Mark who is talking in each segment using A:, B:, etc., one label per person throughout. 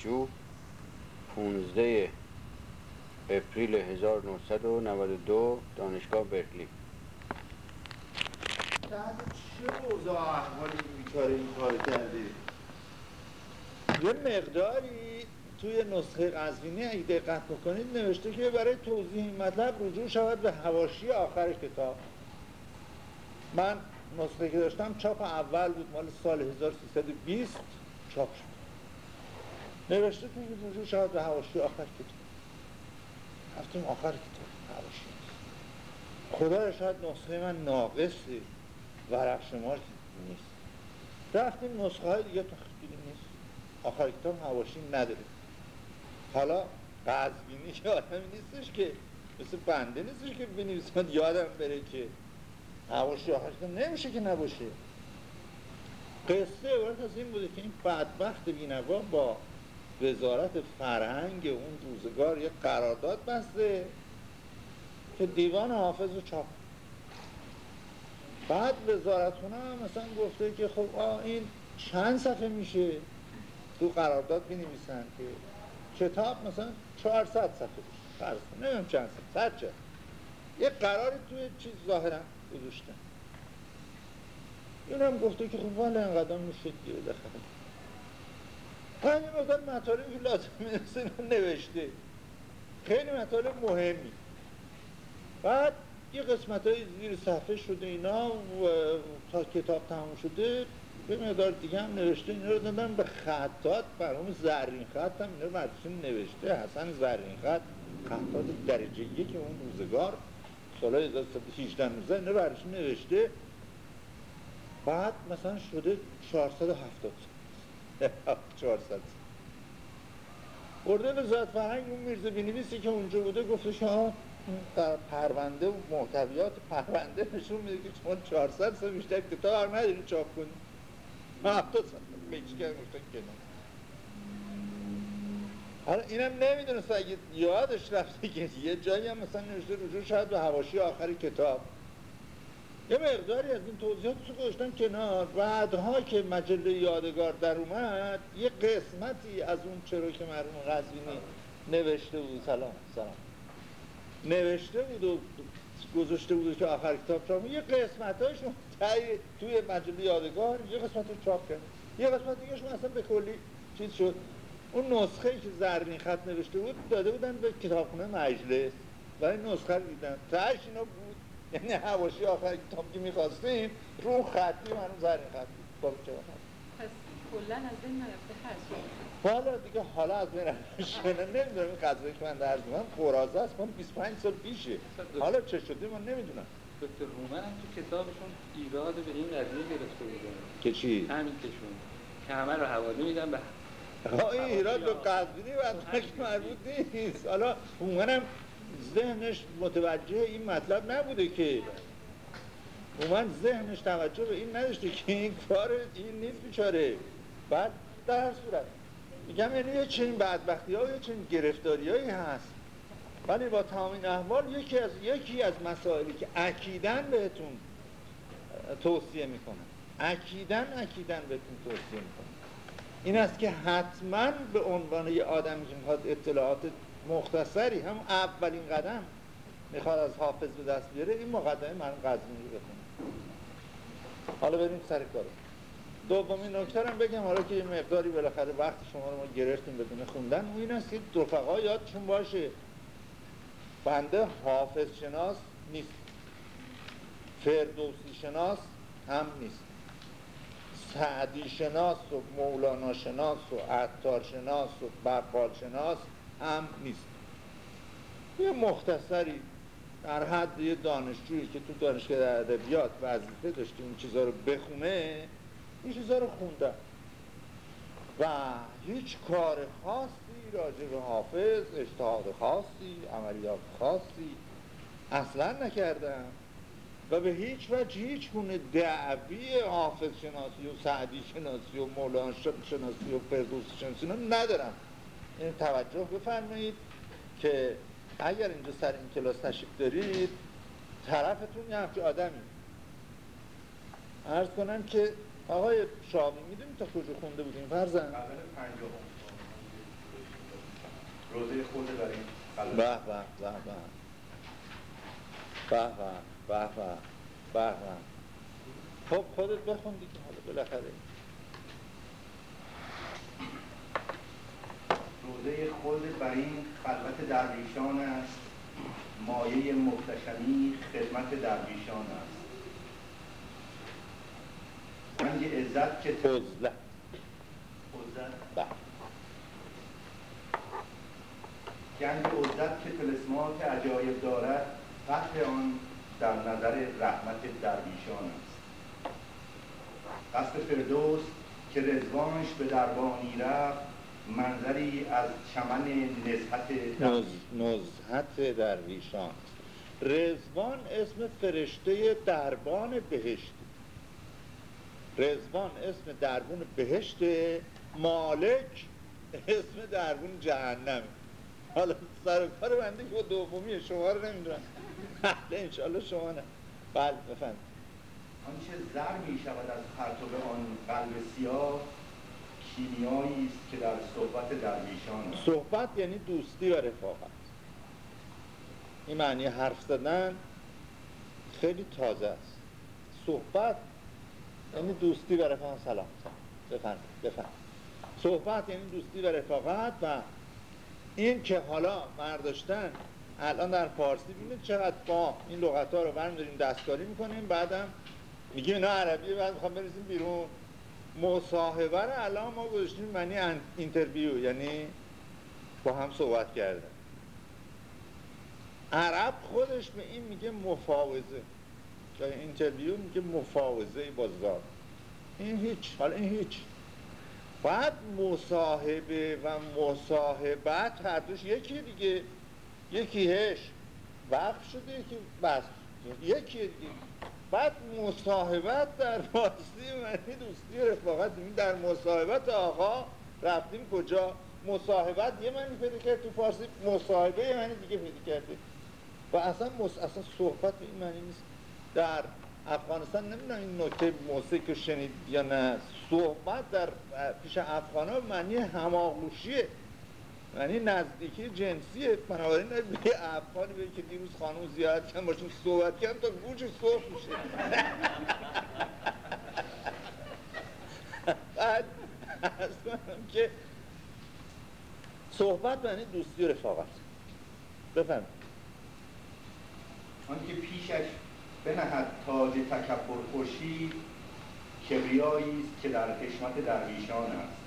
A: دانشجو 15 اپریل 1992 دانشگاه برکلی.
B: تحت چه اوضاع احوالی بیچاره این کار کردی؟ یه مقداری توی نسخه قزوینی اگه دقت بکنید نوشته که برای توضیح این مطلب رجوع شود به هواشی آخر کتاب. من نسخه که داشتم چاپ اول بود مال سال 1320 چاپ شد. نوشته که رجوع شود به هواشی آخر کتاب. رفتیم آخر کتاب هواشی خدا شاید نسخه من ناقصی ورق شمار نیست. رفتیم نسخه های دیگه تو نیست. آخر کتاب هواشی نداره. حالا قذبینی که آدمی نیستش که مثل بنده نیستش که بنویسم یادم بره که هواشی آخر کتاب نمیشه که نباشه. قصه عبارت از این بوده که این بدبخت بینوا با وزارت فرهنگ اون روزگار یه قرارداد بسته که دیوان حافظ رو چاپ. بعد وزارتخونه هم مثلا گفته که خب آه این چند صفحه میشه تو قرارداد بنویسن که کتاب مثلا 400 صفحه فرض نمیم چند صفحه صد یه قراری توی چیز ظاهرا گذاشتن. این هم گفته که خب والا اینقدر میشه دیگه همین مقدار مطالبی که لازم می‌رسه نوشته. خیلی مطالب مهمی. بعد یه قسمت های زیر صفحه شده اینا و تا کتاب تموم شده به مقدار دیگه هم نوشته. اینا رو دادن به خطات برام زرین خط هم اینا رو نوشته. حسن زرین خط. خطات درجه یک اون روزگار. سال 1918 19 اینا رو نوشته. بعد مثلا شده 470 400 ارده وزارت فرهنگ اون میرزه بینویسی که اونجا بوده گفتش ها پرونده و محتویات پرونده نشون میده که شما 400 سال بیشتر کتاب هر ندارین چاپ کنید هفتاد سال میچکر کنید حالا اینم نمی‌دونست اگه یادش رفته که یه جایی هم مثلا نوشته رجوع شاید به هواشی آخر کتاب. یه مقداری از این توضیحات رو گذاشتم کنار. بعدها که مجله یادگار در اومد یه قسمتی از اون چرا که مرحوم قزوینی نوشته بود. سلام سلام. نوشته بود و گذاشته بود که آخر کتاب چاپ. یه قسمت هاش توی مجله یادگار یه قسمت رو چاپ کرد. یه قسمت دیگه اصلا به کلی چیز شد. اون نسخه که زرین خط نوشته بود داده بودن به کتابخونه مجلس. و این نسخه دیدن. تاش اینا یعنی حواشی آخر کتاب که می‌خواستیم رو اون خطی من زرین خط بود.
C: پس کلا از این نرفته هست
B: حالا دیگه حالا از بین شنه نمی‌دونم این قضایی که من درز من قرازه است. من 25 سال پیشه. حالا چه شده من نمی‌دونم.
D: دکتر رومن هم تو کتابشون ایراد به این قضیه گرفته بودن
B: که چی؟
D: همین کشون که همه رو حوالی میدن به
B: این ایراد به قضیه و مربوط نیست. حالا هم ذهنش متوجه این مطلب نبوده که من ذهنش توجه به این نداشته که این کار این نیست بیچاره. بعد در صورت. میگم یعنی یه چنین بدبختی ها یه چنین گرفتاری هایی هست. ولی با تمام این احوال یکی از, یکی از مسائلی که اکیدن بهتون توصیه می‌کنم. اکیدن اکیدن بهتون توصیه می‌کنم. این است که حتما به عنوان یه آدمی که اطلاعات مختصری هم اولین قدم می‌خواد از حافظ به دست بیاره این مقدمه من قضمی بکنم حالا بریم سر کارو دومین نکته هم بگم حالا که یه مقداری بالاخره وقت شما رو ما گرفتیم بدون خوندن اون این است که رفقا یادشون باشه بنده حافظ شناس نیست. فردوسی شناس هم نیست. سعدی شناس و مولانا شناس و عطار شناس و بقال شناس هم نیست. یه مختصری در حد یه دانشجویی که تو دانشگاه ادبیات وظیفه داشته این چیزها رو بخونه این چیزا رو خوندم و هیچ کار خاصی راجع به حافظ اجتهاد خاصی عملیات خاصی اصلا نکردم. و به هیچ وجه هیچ گونه دعوی حافظ شناسی و سعدی شناسی و مولانا شناسی و فردوس شناسی ندارم. توجه بفرمایید که اگر اینجا سر این کلاس تشریف دارید طرفتون یه همچه آدمی. ارز کنم که آقای شامی می‌دونی تا کجا خونده بودیم؟ فرزن؟
E: خود داریم.
B: به به به به. به به به به خب خودت بخون دیگه حالا بالاخره.
E: روزه خود بر این خلوت درویشان است. مایه محتشمی خدمت درویشان است. گنج عزت که
B: فضله بله.
E: گنج عزت که تلسمات عجایب دارد فتح آن در نظر رحمت درویشان است. قصد فردوس که رزوانش به دربانی رفت منظری از چمن نزهت
B: نز... نزهت درویشان. رزوان اسم فرشته دربان بهشت. رزوان اسم دربون بهشت مالک اسم دربون جهنم. حالا سر کار بنده که دومی شما رو نمی‌دونم. بله انشالله شما نه. بله
E: آنچه زر می شود از پرتو آن قلب سیاه کیمیایی است که در صحبت درویشان
B: صحبت یعنی دوستی و رفاقت. این معنی حرف زدن خیلی تازه است. صحبت یعنی دوستی و رفاقت. سلام. بفرم بفرم صحبت یعنی دوستی و رفاقت و این که حالا مرداشتن الان در فارسی بینید چقدر با این لغت ها رو برم داریم دستکاری می‌کنیم بعدم میگه اینا عربی بعد می‌خوام برسیم بیرون. مصاحبه رو الان ما گذاشتیم معنی اینترویو یعنی با هم صحبت کردن. عرب خودش به این میگه مفاوضه. جای اینترویو میگه مفاوضه با ذات. این هیچ حالا این هیچ. بعد مصاحبه و مصاحبت هر دوش یکی دیگه یکی هش. وقت شده یکی بس. یکی دیگه. بعد مصاحبت در فارسی معنی دوستی رفاقت در مصاحبت آقا رفتیم کجا؟ مصاحبت یه معنی پیدا کرد تو فارسی مصاحبه یه معنی دیگه پیدا کرده. و اصلا مص... اصلا صحبت به این معنی نیست. در افغانستان نمی‌دونم این نکته موسیقی شنید یا نه. صحبت در پیش افغان ها معنی هماغوشیه. یعنی نزدیکی جنسیه بنابراین به افغانی به که دیروز خانم زیارت کن باشیم صحبت کردم تا گوش صحب میشه. بعد از که صحبت معنی دوستی و رفاقت. بفهم
E: آنکه پیشش بنهد تاج تکبر خوشی کبریایی است که در حشمت درویشان است.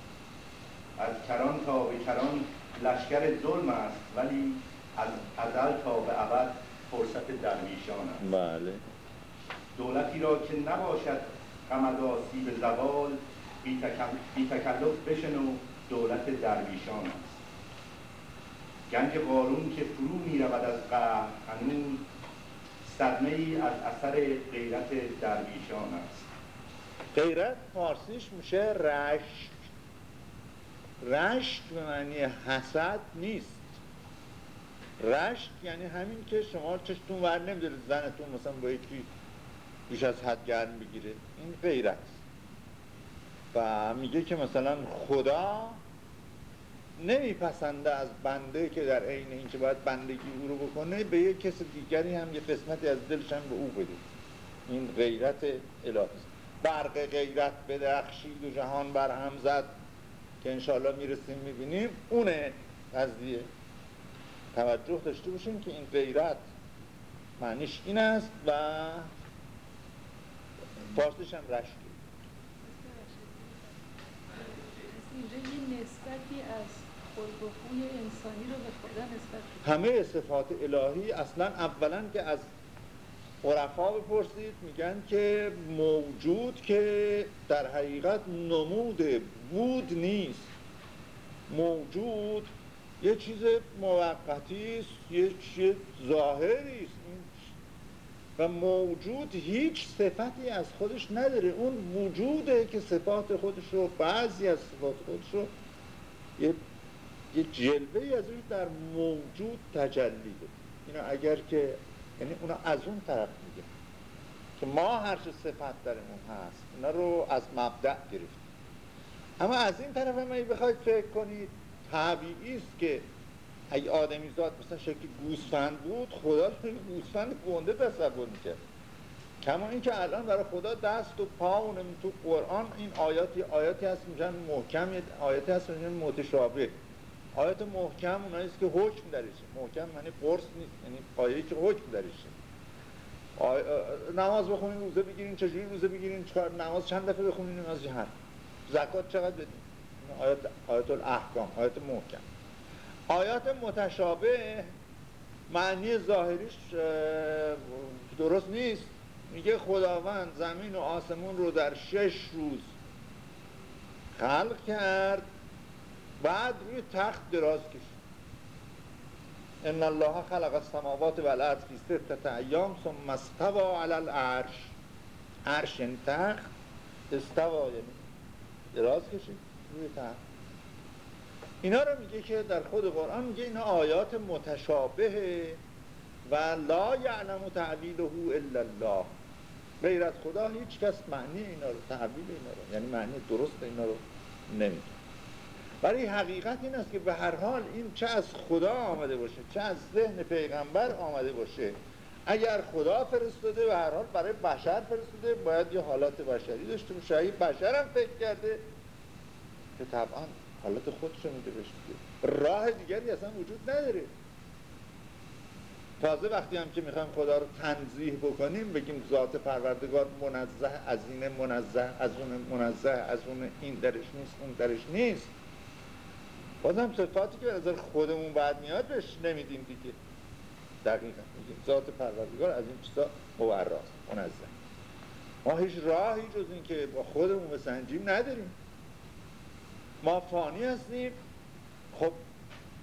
E: از کران تا به کران لشکر ظلم است ولی از ازل تا به ابد فرصت درویشان است.
B: بله.
E: دولتی را که نباشد غم به زوال بی, بی تکلف بشنو دولت درویشان است. گنج قارون که فرو می رود از قهر هنوز صدمه ای از اثر غیرت درویشان است.
B: غیرت فارسیش میشه رشک رشک به معنی حسد نیست. رشک یعنی همین که شما چشتون ور نمیدارید زنتون مثلا با یکی بیش از حد گرم بگیره. این غیرت و میگه که مثلا خدا نمیپسنده از بنده که در عین اینکه باید بندگی او رو بکنه به یک کس دیگری هم یه قسمتی از دلش هم به او بده. این غیرت الهی برق غیرت بدرخشید و جهان بر هم زد. که انشاءالله می‌رسیم می‌بینیم. اونه قضیه. توجه داشته باشیم که این غیرت معنیش این است و فارسش هم رشکی
C: اینجا یه نسبتی از خلق انسانی رو به خدا نسبت
B: همه صفات الهی اصلا اولا که از عرفا بپرسید میگن که موجود که در حقیقت نموده بود نیست. موجود یه چیز موقتی است یه چیز ظاهری است. و موجود هیچ صفتی از خودش نداره. اون وجوده که صفات خودش رو بعضی از صفات خودش رو یه, یه جلوه ازش در موجود تجلی ده اینا اگر که یعنی اونا از اون طرف میگه که ما هر چه صفت درمون هست اینا رو از مبدع گرفتیم. اما از این طرف هم بخواید فکر کنید طبیعی است که اگه آدمی زاد مثلا شکل گوسفند بود خدا گوسفند گنده تصور می‌کرد. کما اینکه الان برای خدا دست و پا و تو قرآن این آیاتی آیاتی هست میشن محکم آیاتی هست میشن متشابه. آیات محکم اونایی که حکم درشه محکم معنی قرص نیست یعنی آیه‌ای که حکم درشه آی... نماز بخونین روزه بگیرین چجوری روزه بگیرین؟ چکار نماز چند دفعه بخونین؟ نماز جهر زکات چقدر بدین؟ آیات آیات الاحکام آیات محکم. آیات متشابه معنی ظاهریش درست نیست. میگه خداوند زمین و آسمون رو در شش روز خلق کرد. بعد روی تخت دراز کشید. ان الله خلق السماوات والارض فی ستة ایام ثم استوى علی العرش. عرش یعنی تخت استوا یعنی دراز کشید روی تخت. اینا رو میگه که در خود قرآن میگه اینا آیات متشابه و لا یعلم تعویله الا الله. غیر از خدا هیچ کس معنی اینا رو تعبیل اینا رو یعنی معنی درست اینا رو نمی‌دونه. برای حقیقت این است که به هر حال این چه از خدا آمده باشه چه از ذهن پیغمبر آمده باشه. اگر خدا فرستاده به هر حال برای بشر فرستاده باید یه حالات بشری داشته باشه. اگه بشر هم فکر کرده که طبعا حالات خودشو میده بشه راه دیگری اصلا وجود نداره. تازه وقتی هم که می‌خوایم خدا رو تنظیح بکنیم بگیم ذات پروردگار منزه از این منزه از اون منزه از اون این درش نیست اون درش نیست. بازم صفاتی که به نظر خودمون بعد میاد بهش نمیدیم دیگه. دقیقا. میگیم ذات پروردگار از این چیزا موراست منزه. ما هیچ راهی جز این که با خودمون بسنجیم نداریم. ما فانی هستیم. خب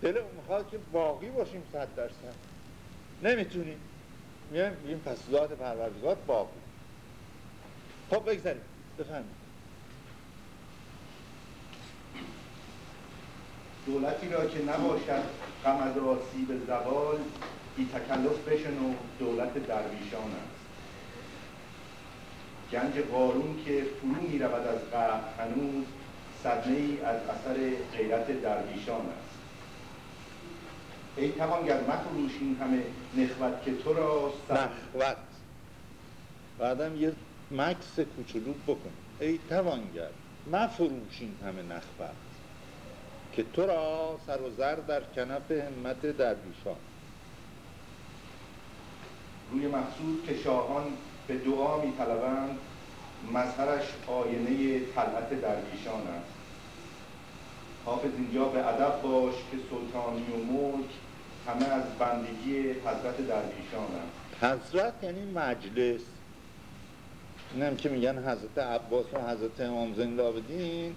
B: دل می‌خواد که باقی باشیم صد درصد. نمی‌تونیم. میگیم پس ذات پروردگار باقی. خب بگذاریم. بفهمید
E: دولتی را که نباشد غم از آسیب زوال بی تکلف بشن و دولت درویشان است. گنج قارون که فرو می رود از قهر هنوز صدمه ای از اثر غیرت درویشان است. ای توانگر مفروش این همه نخوت که تو را
B: نخوت. بعدم یه مکس کوچولو بکن. ای توانگر مفروش این همه نخوت. که تو را سر و زر در کنف همت درویشان.
E: روی مقصود که شاهان به دعا می طلبند مظهرش آینه طلعت درویشان است. حافظ اینجا به ادب باش که سلطانی و ملک همه از بندگی حضرت درویشان است.
B: حضرت یعنی مجلس. اینم که میگن حضرت عباس و حضرت امام زین العابدین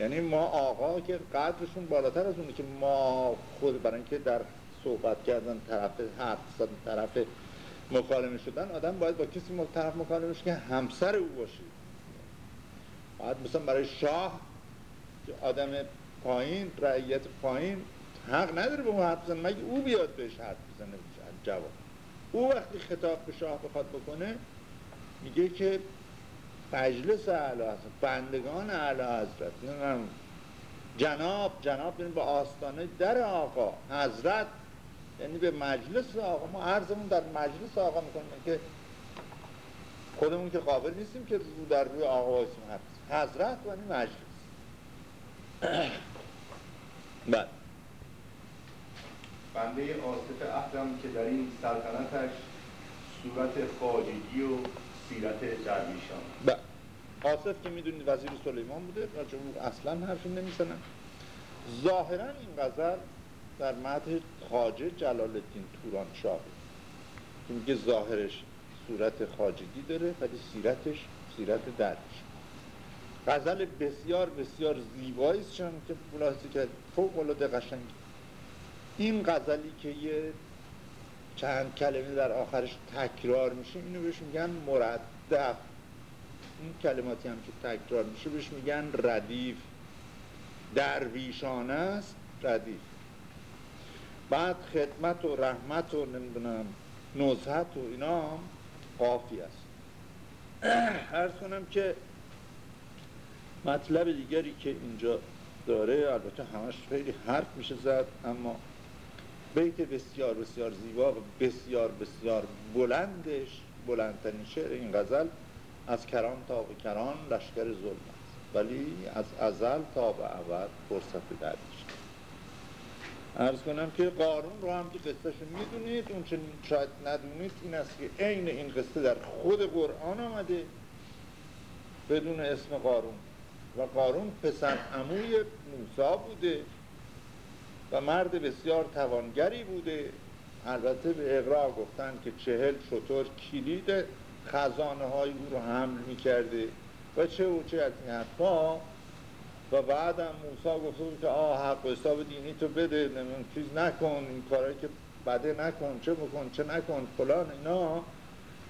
B: یعنی ما آقا که قدرشون بالاتر از اونه که ما خود برای اینکه در صحبت کردن طرف حرف زدن طرف مکالمه شدن آدم باید با کسی طرف مکالمه که همسر او باشه. باید مثلا برای شاه که آدم پایین رعیت پایین حق نداره به اون حرف بزنه. مگه او بیاد بهش حرف بزنه؟ جواب. او وقتی خطاب به شاه بخواد بکنه میگه که مجلس اعلی حضرت بندگان اعلی حضرت جناب جناب یعنی به آستانه در آقا حضرت یعنی به مجلس آقا. ما عرضمون در مجلس آقا می‌کنیم که خودمون که قابل نیستیم که رو در روی آقا بایستیم حضرت یعنی مجلس.
E: بله. بنده آصف عهدم که در این سلطنتش صورت خاجگی و سیرت درویشان
B: بله آصف که می‌دونید وزیر سلیمان بوده راجع اصلا حرفی نمی‌زنن. ظاهرا این غزل در متن خاجه جلال الدین توران شاه که میگه ظاهرش صورت خاجگی داره ولی سیرتش سیرت درویش غزل بسیار بسیار زیبایی است که ملاحظه کرد فوق العاده قشنگی این غزلی که یه چند کلمه در آخرش تکرار میشه اینو بهش میگن مردف این کلماتی هم که تکرار میشه بهش میگن ردیف. درویشانه است ردیف. بعد خدمت و رحمت و نمی‌دونم نزهت و اینا قافی است. ارز کنم که مطلب دیگری که اینجا داره البته همش خیلی حرف میشه زد اما بیت بسیار بسیار زیبا و بسیار بسیار بلندش بلندترین شعر این غزل از کران تا به کران لشکر ظلم است. ولی از ازل تا به ابد فرصت درویش ارز کنم که قارون رو هم که قصهش می‌دونید اون چه شاید ندونید این است که عین این قصه در خود قرآن آمده بدون اسم قارون. و قارون پسر عموی موسا بوده. و مرد بسیار توانگری بوده. البته به اقرا گفتن که چهل شطور کلید خزانه های او رو حمل می کرده و چه و چه از این حرفا و بعدم موسا گفته بود که آه حق و حساب دینی تو بده چیز نکن این کارهایی که بده نکن چه بکن چه نکن فلان اینا.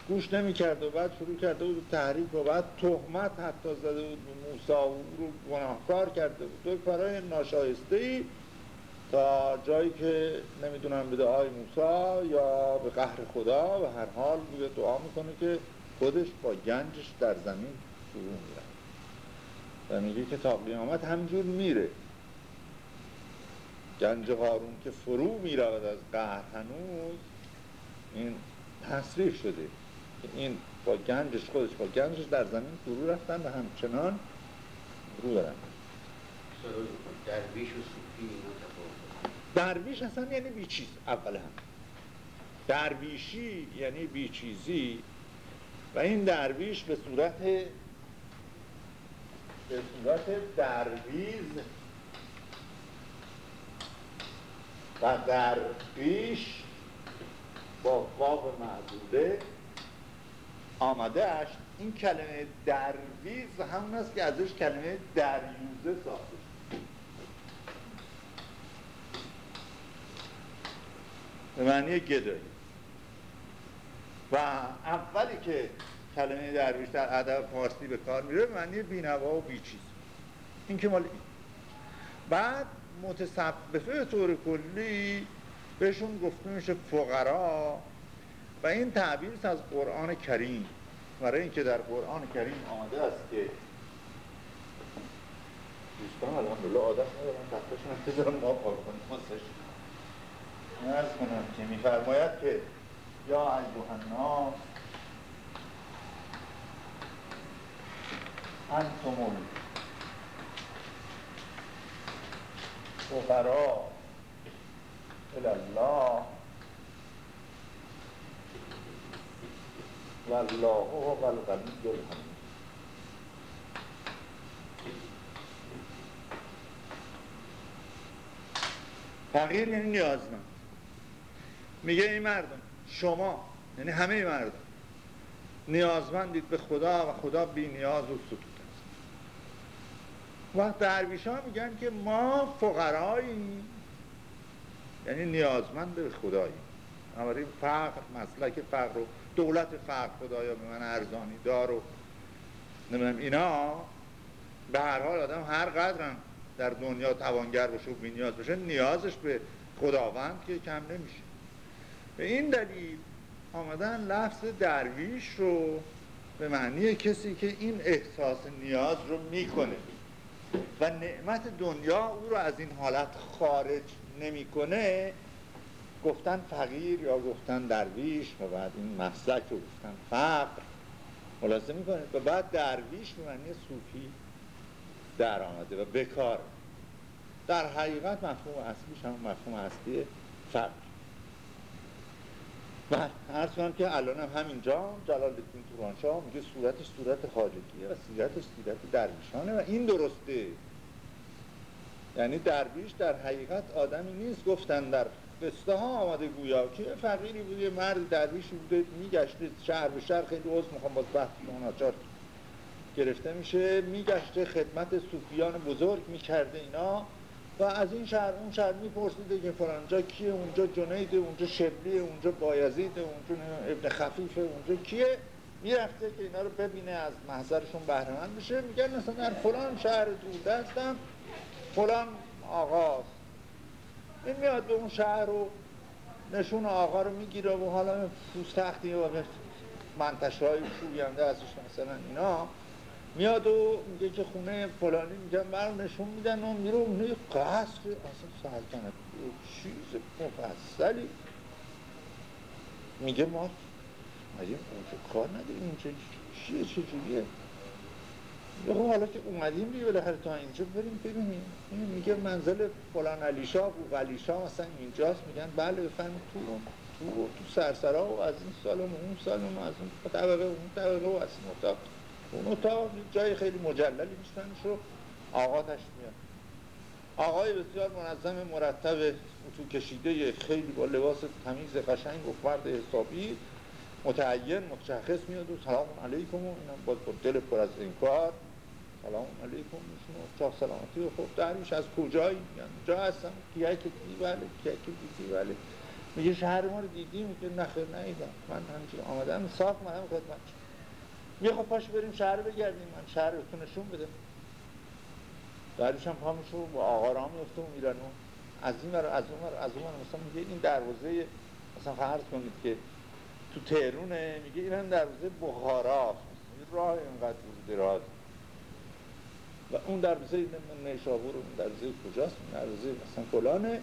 B: گوش نمی کرد و بعد شروع کرده بود تحریک و بعد تهمت حتی زده بود و او رو گناهکار کرده بود. دو کارهای ناشایسته ای تا جایی که نمی‌دونم به دعای موسا یا به قهر خدا و هر حال بوده دعا می‌کنه که خودش با گنجش در زمین فرو میره. و میگه که تا قیامت همجور میره. گنج قارون که فرو می‌رود از قهر هنوز این تصریح شده که این با گنجش خودش با گنجش در زمین فرو رفتن و همچنان فرو دارن
A: درویش و صوفی
B: درویش اصلا یعنی بیچیز اول هم. درویشی یعنی بیچیزی و این درویش به صورت به صورت درویز و درویش با واو معدوده آمده اش. این کلمه درویز همون است که ازش کلمه دریوزه ساخته به معنی گدایی و اولی که کلمه درویش در ادب فارسی به کار میره معنی بینوا و بیچیز. این که مال این بعد متصففه به طور کلی بهشون گفته میشه فقرا. و این تعبیر از قرآن کریم. برای اینکه در قرآن کریم آمده است که دوستان الحمدلله عادت ندارن تختشون ما پار کنیم. ارز کنم که میفرماید که یا ایوه الناس انتم الفقراء الله والله هو الغنی الحمید. فقیر یعنی نیازمند. میگه این مردم شما یعنی همه مردم نیازمندید به خدا و خدا بی نیاز و سکوت است. و درویش ها میگن که ما فقراییم یعنی نیازمند به خداییم این فقر مسلک فقر و دولت فقر خدایا به من ارزانی دار و نمی‌دونم اینا به هر حال آدم هر قدرم در دنیا توانگر باشه و بی نیاز باشه نیازش به خداوند که کم نمیشه. به این دلیل آمدن لفظ درویش رو به معنی کسی که این احساس نیاز رو می‌کنه و نعمت دنیا او رو از این حالت خارج نمی‌کنه گفتن فقیر یا گفتن درویش و بعد این مسلک رو گفتن فقر خلاصه می‌کنه. و بعد درویش به معنی صوفی در آمده و بکار. در حقیقت مفهوم اصلیش هم مفهوم اصلی فقر و عرض کنم که الان هم همینجا جلال الدین تورانشاه میگه صورتش صورت خاجگیه و سیرتش سیرت درویشانه و این درسته. یعنی درویش در حقیقت آدمی نیست. گفتن در قصه ها آمده گویا که فقیری بوده مرد درویشی بوده میگشته شهر به شهر. خیلی عضو می‌خوام باز بحث آچار گرفته میشه. میگشته خدمت صوفیان بزرگ می‌کرده اینا. و از این شهر اون شهر میپرسیده که فلانجا کیه اونجا جنیده اونجا شبلیه اونجا بایزیده اونجا ابن خفیفه اونجا کیه؟ می‌رفته که اینا رو ببینه از محضرشون بهرمند بشه. میگن مثلا در فلان شهر دور دستم فلان آقاست این میاد به اون شهر رو نشون آقا رو می‌گیره و حالا پوست تختی و منتشه های شوینده ازش مثلا اینا. میاد و میگه که خونه فلانی میگن برو نشون میدن و میره اونه قصر اصلا سلطنت چیز مفصلی. میگه ما مگه اونجا کار نداریم؟ اینجا چیه چجوریه خب حالا که اومدیم دیگه بالاخره تا اینجا بریم ببینیم. میگه منزل فلان علیشا و علیشا مثلا اینجاست. میگن بله بفرمایید تو تو تو سرسرا و از این سال و اون سال و از اون طبقه اون طبقه و از این اتاق. اون اتاق جای خیلی مجللی میشتنش رو آقا میاد. آقای بسیار منظم مرتب تو کشیده خیلی با لباس تمیز قشنگ و فرد حسابی متعین متشخص میاد و سلام علیکم و اینم باز با دل پر از این کار سلام علیکم میشون چاه سلامتی و خب دریش از کجایی؟ میگن جا هستم. کیه که دیدی بله. کیه که دیدی بله. میگه شهر ما رو دیدی؟ میگه نخیر نیدم من همچین آمدم صاف مدم خدمت میگه خب پاش بریم شهر بگردیم. من شهر بهتون نشون بده دریش هم پا با آقا را میفته و میرن و از این ور از اون ور از اون مثلا میگه این دروازه مثلا فرض کنید که تو تهرونه میگه این هم دروازه بخاراست راه اینقدر دراز و اون دروازه نیشابور اون دروازه کجاست؟ اون دروازه مثلا فلانه.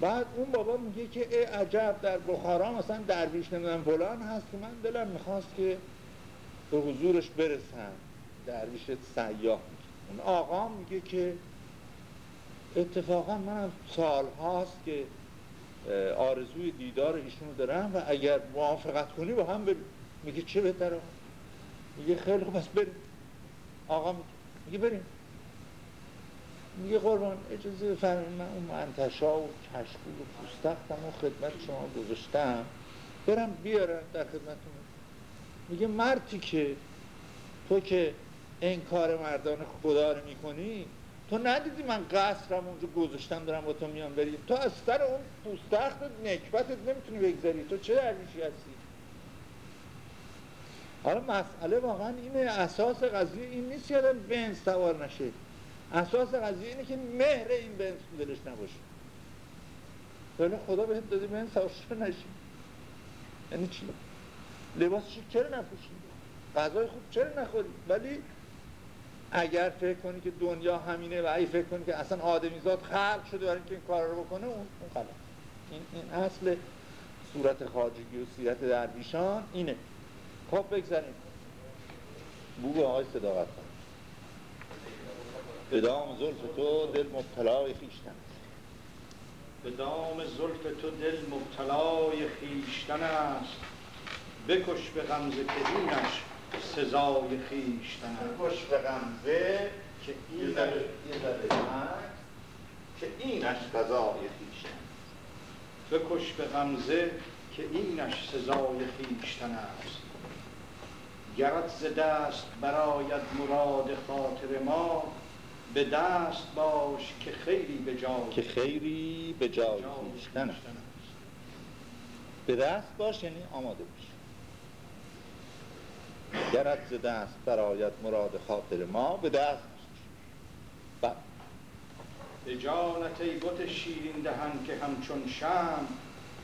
B: بعد اون بابا میگه که ای عجب در بخارا مثلا درویش نمیدن فلان هست. که من دلم می‌خواست که به حضورش برسم درویش سیاه اون آقا میگه که اتفاقا من سال هاست که آرزوی دیدار ایشونو دارم و اگر موافقت کنی با هم بریم. میگه چه بهتره میگه خیلی خوب بس بریم. آقا میگه میگه بریم. میگه قربان اجازه بفرمایید من اون منتشا و کشکول و پوستختم و خدمت شما گذاشتم. برم بیارم در خدمتون میگه مردی که تو که این کار مردان خدا رو می‌کنی تو ندیدی من قصرم اونجا گذاشتم دارم با تو میان بریم. تو از سر اون پوستخت نکبتت نمی‌تونی بگذاری. تو چه درویشی هستی؟ حالا مسئله واقعا اینه اساس قضیه این نیست که آدم بنز سوار نشه. اساس قضیه اینه که مهر این بنز دلش نباشه. ولی خدا بهت داده بنز سوار نشی. یعنی چی؟ لباس چرا نپوشی؟ غذای خوب چرا نخوری؟ ولی اگر فکر کنی که دنیا همینه و اگه فکر کنی که اصلا آدمیزاد خلق شده برای اینکه این کار رو بکنه اون غلط این, این اصل صورت خارجگی و سیرت درویشان اینه. خب بگذاریم. بوگ آقای صداقت به دام زلف تو دل مبتلای خیشتن
F: به دام زلف تو دل مبتلای خیشتن است. بکش به غمزه که اینش سزای خیشتن
B: بکش به غمزه که اینش که اینش سزای خیشتن
F: بکش به غمزه که اینش سزای خیشتن است. گرت ز دست براید مراد خاطر ما به دست باش که خیری به جای
B: که خیری به جای خیشتن است. به دست باش یعنی آماده باش. گرت ز دست براید مراد خاطر ما به دست.
F: به جانت ای بت شیرین دهن که همچون شم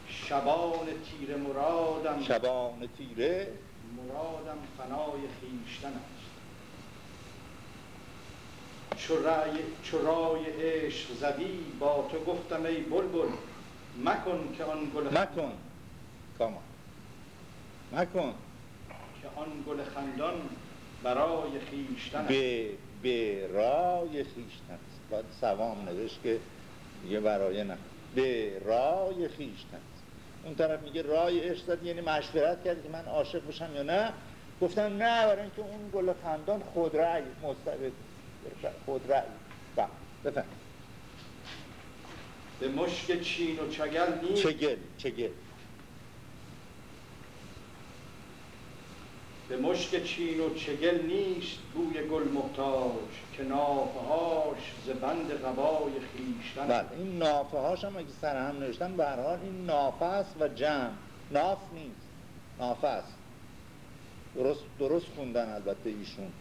F: شبان تیره مرادم.
B: شبان تیره
F: مرادم فنای خیشتن است. چو رای, چو رای عشق زدی با تو گفتم ای بلبل مکن که آن گل
B: مکن. کاما مکن.
F: آن گل خندان برای خیشتن
B: به به رای خیشتن باید سوام نوشت که یه برای نه. به رای خیشتن اون طرف میگه رای عشق یعنی مشورت کرد که من عاشق بشم یا نه. گفتم نه برای اینکه اون گل خندان خود رأی مستبد خود بله، بفهم
F: به مشک چین و چگل نیست
B: چگل چگل.
F: به مشک چین و چگل نیست بوی گل محتاج که نافه هاش ز قبای خیشتن
B: بله این نافه هاش هم اگه سر هم نوشتن به حال این نافه است و جمع. ناف نیست نافه است. درست, درست خوندن البته ایشون.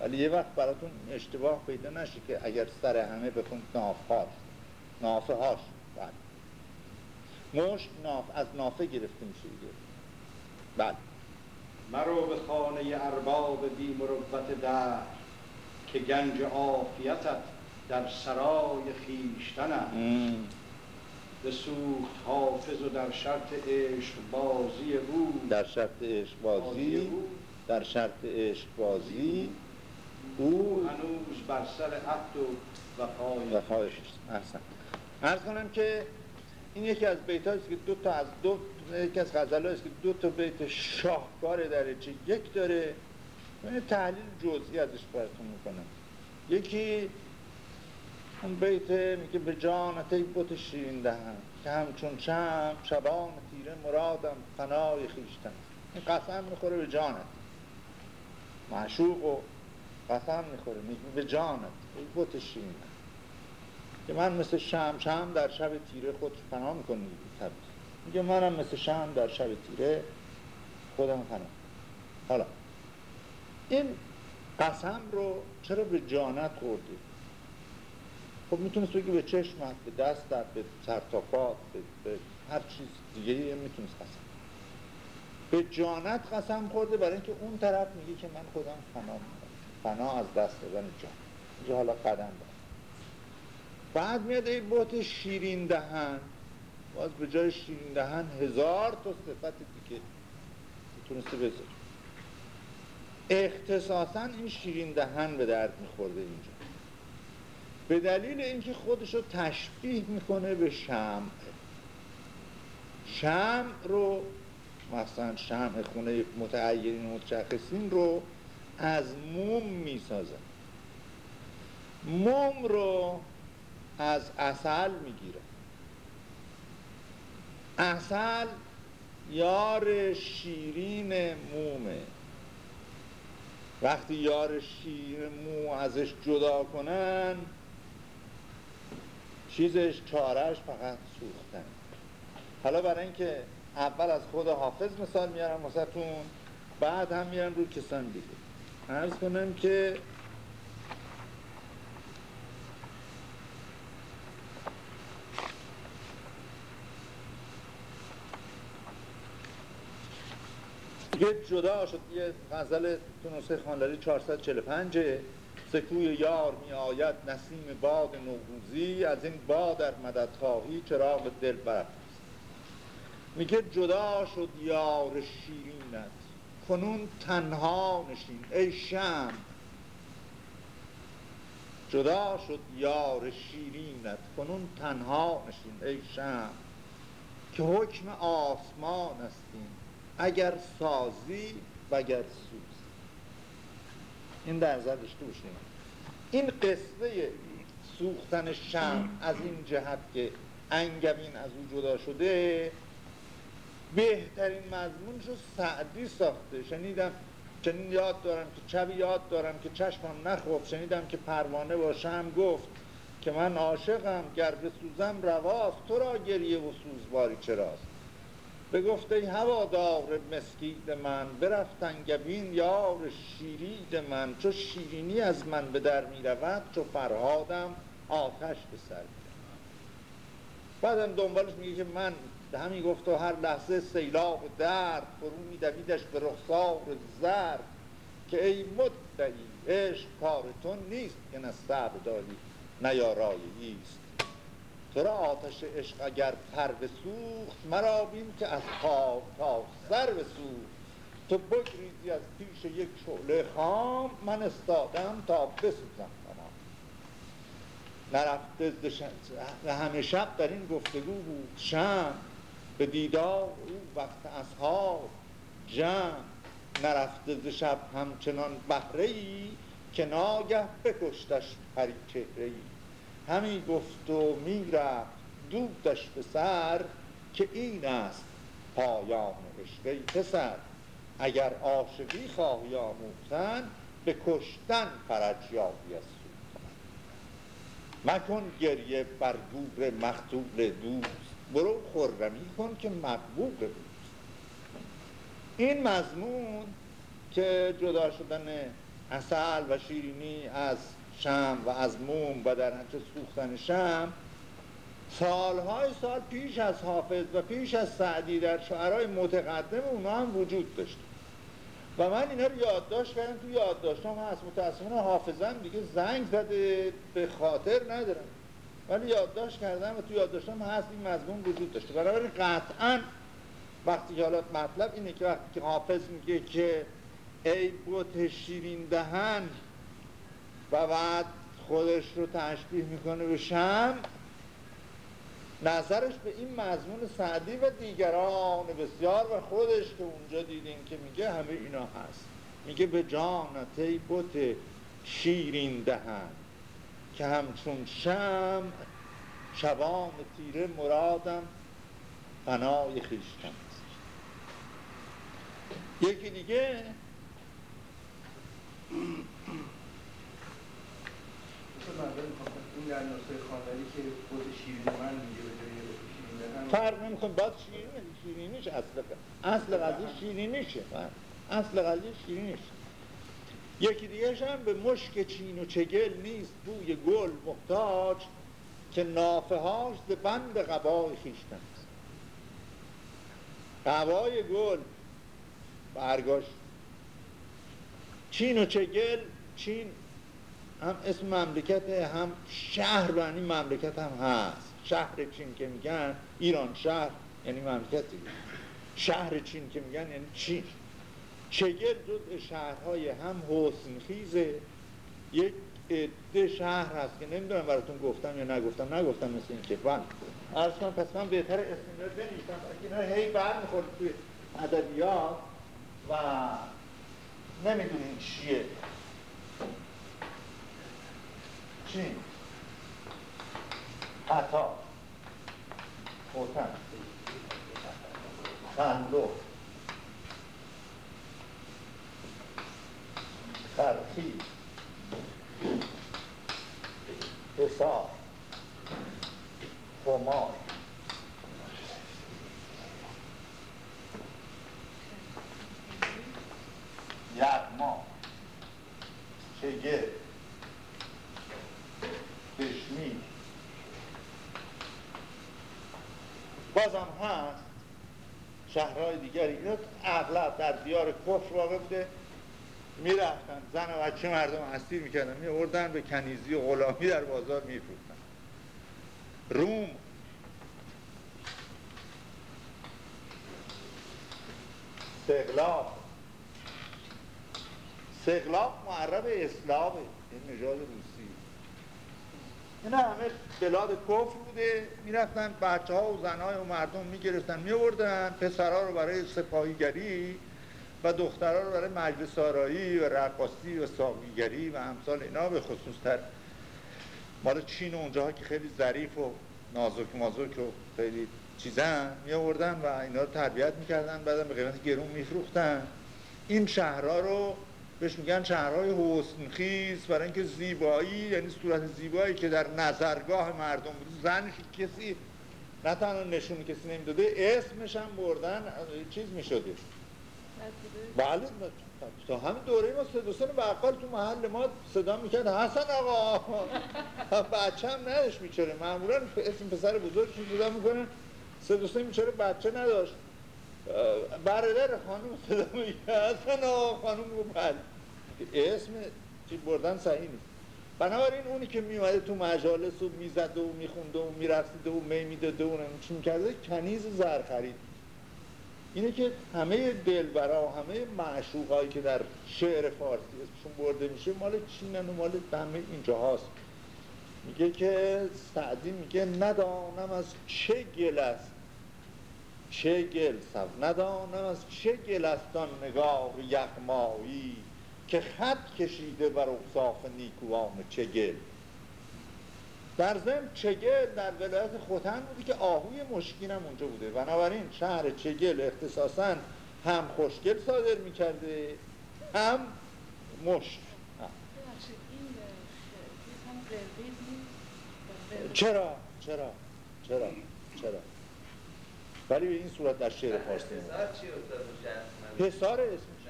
B: ولی یه وقت براتون اشتباه پیدا نشه که اگر سر همه بخون نافه هاش نافه هاش. بله. مشک ناف از نافه گرفته میشه دیگه بله.
F: مرو به خانه ارباب بی مروت در که گنج عافیتت در سرای خیشتن است بسوخت حافظ و در شرط عشق بازی او.
B: در شرط عشق بازی؟ در شرط عشق بازی او.
F: هنوز بر سر عهد و وفای
B: وفایش احسن. عرض کنم که این یکی از بیت است که دو تا از دو یکی از غزل که دو تا بیت شاهکار درجه یک داره. من تحلیل جزئی ازش براتون می‌کنم. یکی اون بیت میگه به جانت ای بت شیرین دهن که همچون شم شبان تیره مرادم فنای خیشتن این قسم می‌خوره به جانت. معشوق و قسم می‌خوره. میگه به جانت ای بت شیرین دهن که من مثل شم شم در شب تیره خود فنا می‌کنه میگه منم مثل شم در شب تیره خودم فنا حالا این قسم رو چرا به جانت خوردی؟ خب می‌تونست بگی به چشمت به دستت به سرتاپات به, به هر چیز دیگه می‌تونست قسم. به جانت قسم خورده برای اینکه اون طرف میگه که من خودم فنا فنا از دست دادن جان. اینجا حالا قدم دارم بعد میاد این بوت شیرین دهن. باز به جای شیرین دهن هزار تا صفت دیگه می‌تونسته بذاری اختصاصا این شیرین دهن به درد میخورده اینجا. به دلیل اینکه خودش رو تشبیه می‌کنه به شمع. شمع رو مثلا شمع خونه متعینین متشخصین رو از موم می‌سازن موم رو از اصل می‌گیره. اصل یار شیرین مومه. وقتی یار شیر مو ازش جدا کنن چیزش چارش فقط سوختن. حالا برای اینکه اول از خود حافظ مثال میارم واسهتون بعد هم میارم روی کسان دیگه. عرض کنم که دیگه جدا شد یه غزل تو نسخه خانلری 445 سکوی یار می آید نسیم باد نوروزی از این باد در مدد خواهی چراغ دل برافروز. میگه جدا شد یار شیرینت کنون تنها نشین ای شم جدا شد یار شیرینت کنون تنها نشین ای شم که حکم آسمان استیم اگر سازی و اگر سوز این در نظر داشته باشیم این قصه سوختن شم از این جهت که انگبین از او جدا شده بهترین مضمونش رو سعدی ساخته. شنیدم چنین یاد دارم که چوی یاد دارم که چشمم نخوف شنیدم که پروانه با شم گفت که من عاشقم گر سوزم رواست. تو را گریه و سوزواری چراست؟ به گفته هوادار مسکید من برفتن گبین یار شیرید من. چو شیرینی از من به در می رود چو فرهادم آتش به سر بعدم دنبالش میگه که من همین گفت و هر لحظه سیلاب درد فرو میدویدش به رخسار زرد که ای مدعی عشق کارتون نیست که نه صبر داری نه یاراییست تو را آتش عشق اگر پر سوخت مرا بین که از خواب تا سر بسوخت. تو بگریزی از پیش یک شعله خام من استادم تا بسوزم تمام. نرفته همه شب در این گفتگو بود شم. به دیدار او وقت اصحاب جمع. نرفته ز شب همچنان بهره ای که ناگه بکشتش پری چهره ای همی گفت و می‌رفت دودش به سر که این است پایان عشق پسر. اگر عاشقی خواهی آموختن به کشتن فرج یابی از مکن گریه بر گور مختول دوست. برو خرمی کن که مقبول دوست. این مضمون که جدا شدن اصل و شیرینی از شم و از موم و در نتیجه سوختن شم سالهای سال پیش از حافظ و پیش از سعدی در شعرهای متقدم اونا هم وجود داشت. و من اینا رو یادداشت کردم تو یادداشتم هست متاسفانه حافظم دیگه زنگ زده به خاطر ندارم. ولی یادداشت کردم و تو یادداشتم هست این مضمون وجود داشته بنابراین قطعا وقتی که حالا مطلب اینه که وقتی که حافظ میگه که ای بوت شیرین دهن و بعد خودش رو تشبیه می‌کنه به شم. نظرش به این مضمون سعدی و دیگران بسیار و خودش که اونجا دیدیم که میگه همه اینا هست. میگه به جانت ای بوت شیرین دهن که همچون شم شبان تیره مرادم فنای خیشتن یکی دیگه
E: این در نسخه خواندنی که بود شیرین من میگه به جای شیرین دهن
B: فرق نمی‌کنه. باید شیرین شیرینیش اصل اصل قضیه شیرینیشه اصل قضیه شیرینیشه یکی دیگه هم به مشک چین و چگل نیست بوی گل محتاج که نافه هاش ز بند قبای خیشتن قبای گل برگاش. چین و چگل چین هم اسم مملکت هم شهر این مملکت هم هست. شهر چین که میگن ایران شهر یعنی مملکت دیگه. شهر چین که میگن یعنی چین. چگل جز شهرهای هم حسنخیزه. یک عده شهر هست که نمی‌دونم براتون گفتم یا نگفتم. نگفتم مثل این که من عرض کنم پس من بهتر اسم اینا بنویسم. اینا هی برمیخورد توی ادبیات و نمی‌دونین چیه. چین. عطا. خوتن خندو خرخی. حساب. خمار یغما چگه کشمی بازم هست شهرهای دیگری. اینا اغلب در دیار کفر واقع بوده. می‌رفتن. زن و بچه مردم اسیر می‌کردن. میوردن به کنیزی و غلامی در بازار میفروختن. روم. سقلاق سقلاق معرب اسلامه این نژاد اینا همه بلاد کفر بوده. می‌رفتن بچه ها و زنهای و مردم می‌گرفتن میوردن پسرها رو برای سپاهیگری و دخترها رو برای مجلس آرایی و رقاصی و ساقیگری و امثال اینا به خصوص تر. مال چین و اونجاها که خیلی ظریف و نازک مازک و خیلی چیزن. می آوردن و اینا رو تربیت می‌کردن. بعدم به قیمت گرون میفروختن. این شهرها رو بهش میگن شهرهای حسنخیز برای اینکه زیبایی یعنی صورت زیبایی که در نظرگاه مردم بود. زنش کسی نه تنها نشون کسی نمی‌داده اسمش هم بردن چیز می‌شده بله تا همین دوره ما صدا سن بقال تو محل ما صدا می‌کرد حسن آقا. بچه هم نداشت میچره معمولا اسم پسر بزرگش صدا می‌کنه صدا سن میچره بچه نداشت. برادر خانم صدا می‌کرد حسن آقا. خانم رو بله. اسم چی بردن صحیح نیست. بنابراین اونی که میومده تو مجالس و می‌زده و میخونده و میرفتیده و می می‌داده و چی می‌کرده کنیز زر خرید اینه که همه دلبرا و همه معشوق که در شعر فارسی اسمشون برده میشه مال چینن و مال همه اینجا هست میگه که سعدی میگه ندانم از چه گل است. چه گل سب ندانم از چه گل است نگاه یغمایی. که خط کشیده بر اوصاف نیکوان چگل در ضمن چگل در ولایت خوتن بودی که آهوی مشکین هم اونجا بوده بنابراین شهر چگل اختصاصا هم خوشگل صادر می‌کرده هم مشک چرا؟ چرا؟ چرا؟ چرا؟ ولی به این صورت در شعر فارسی حسار اسمش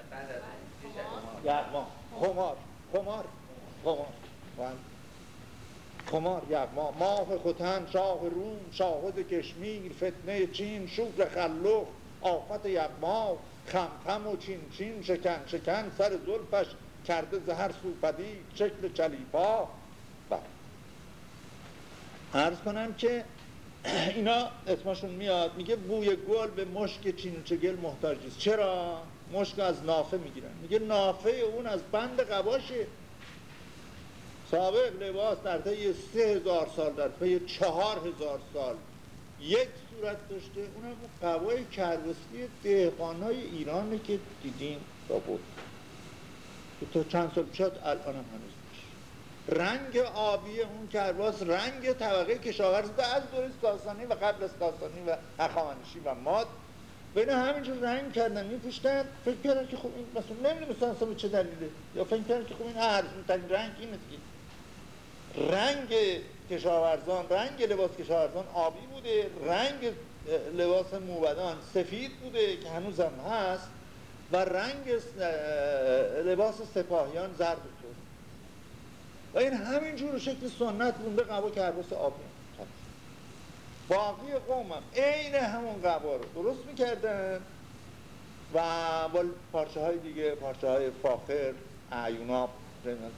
B: خمار خمار خمار خمار یغما ماه خوتن شاه روم شاهد کشمیر فتنه چین شور خلق آفت یغما خم خم و چین چین شکن شکن سر زلفش کرده زهر سوپدی شکل چلیپا. بله. عرض کنم که اینا اسمشون میاد میگه بوی گل به مشک چین و چگل محتاج نیست. چرا؟ مشک از نافه می‌گیرن. میگه نافه اون از بند قباشه. سابق لباس در طی سه هزار سال در طی چهار هزار سال یک صورت داشته. اونم قوای کربسی دهقانای ایرانه که دیدین تا بود. تا چند سال شد الان هم هنوز رنگ آبی اون کرباس رنگ طبقه کشاورز از دور ساسانی و قبل از ساسانی و هخامنشی و ماد و اینا همینجور رنگ کردن میپوشتن فکر کردن که خب این مثلا نمی‌دونستن اصلا چه دلیله. یا فکر کردن که خب این ارزونترین رنگ اینه دیگه. رنگ کشاورزان رنگ لباس کشاورزان آبی بوده رنگ لباس موبدان سفید بوده که هنوزم هست و رنگ لباس سپاهیان زرد بود و این همین جور شکل سنت مونده قبا کرباس آبی. باقی قوم هم عین همون قبا رو درست می‌کردن و با پارچه های دیگه پارچه های فاخر اعیوناب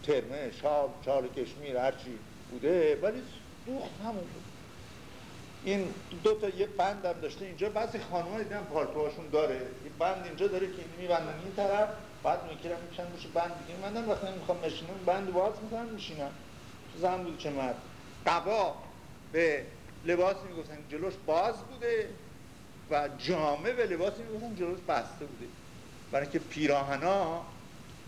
B: ترمه شال چال کشمیر هرچی بوده ولی دوخت همون بود. این دو تا یه بند هم داشته اینجا بعضی خانوما دیدن پالتوهاشون داره. این بند اینجا داره که میبندن این طرف بعد میکرم میشن میشه بند دیگه میبندن. وقتی می‌خوام بشینم بند باز می‌کنن میشینن. زن بود چه مرد. قبا به لباس می‌گفتن جلوش باز بوده و جامعه به لباسی می‌گفتن جلوش بسته بوده. برای که پیراهنا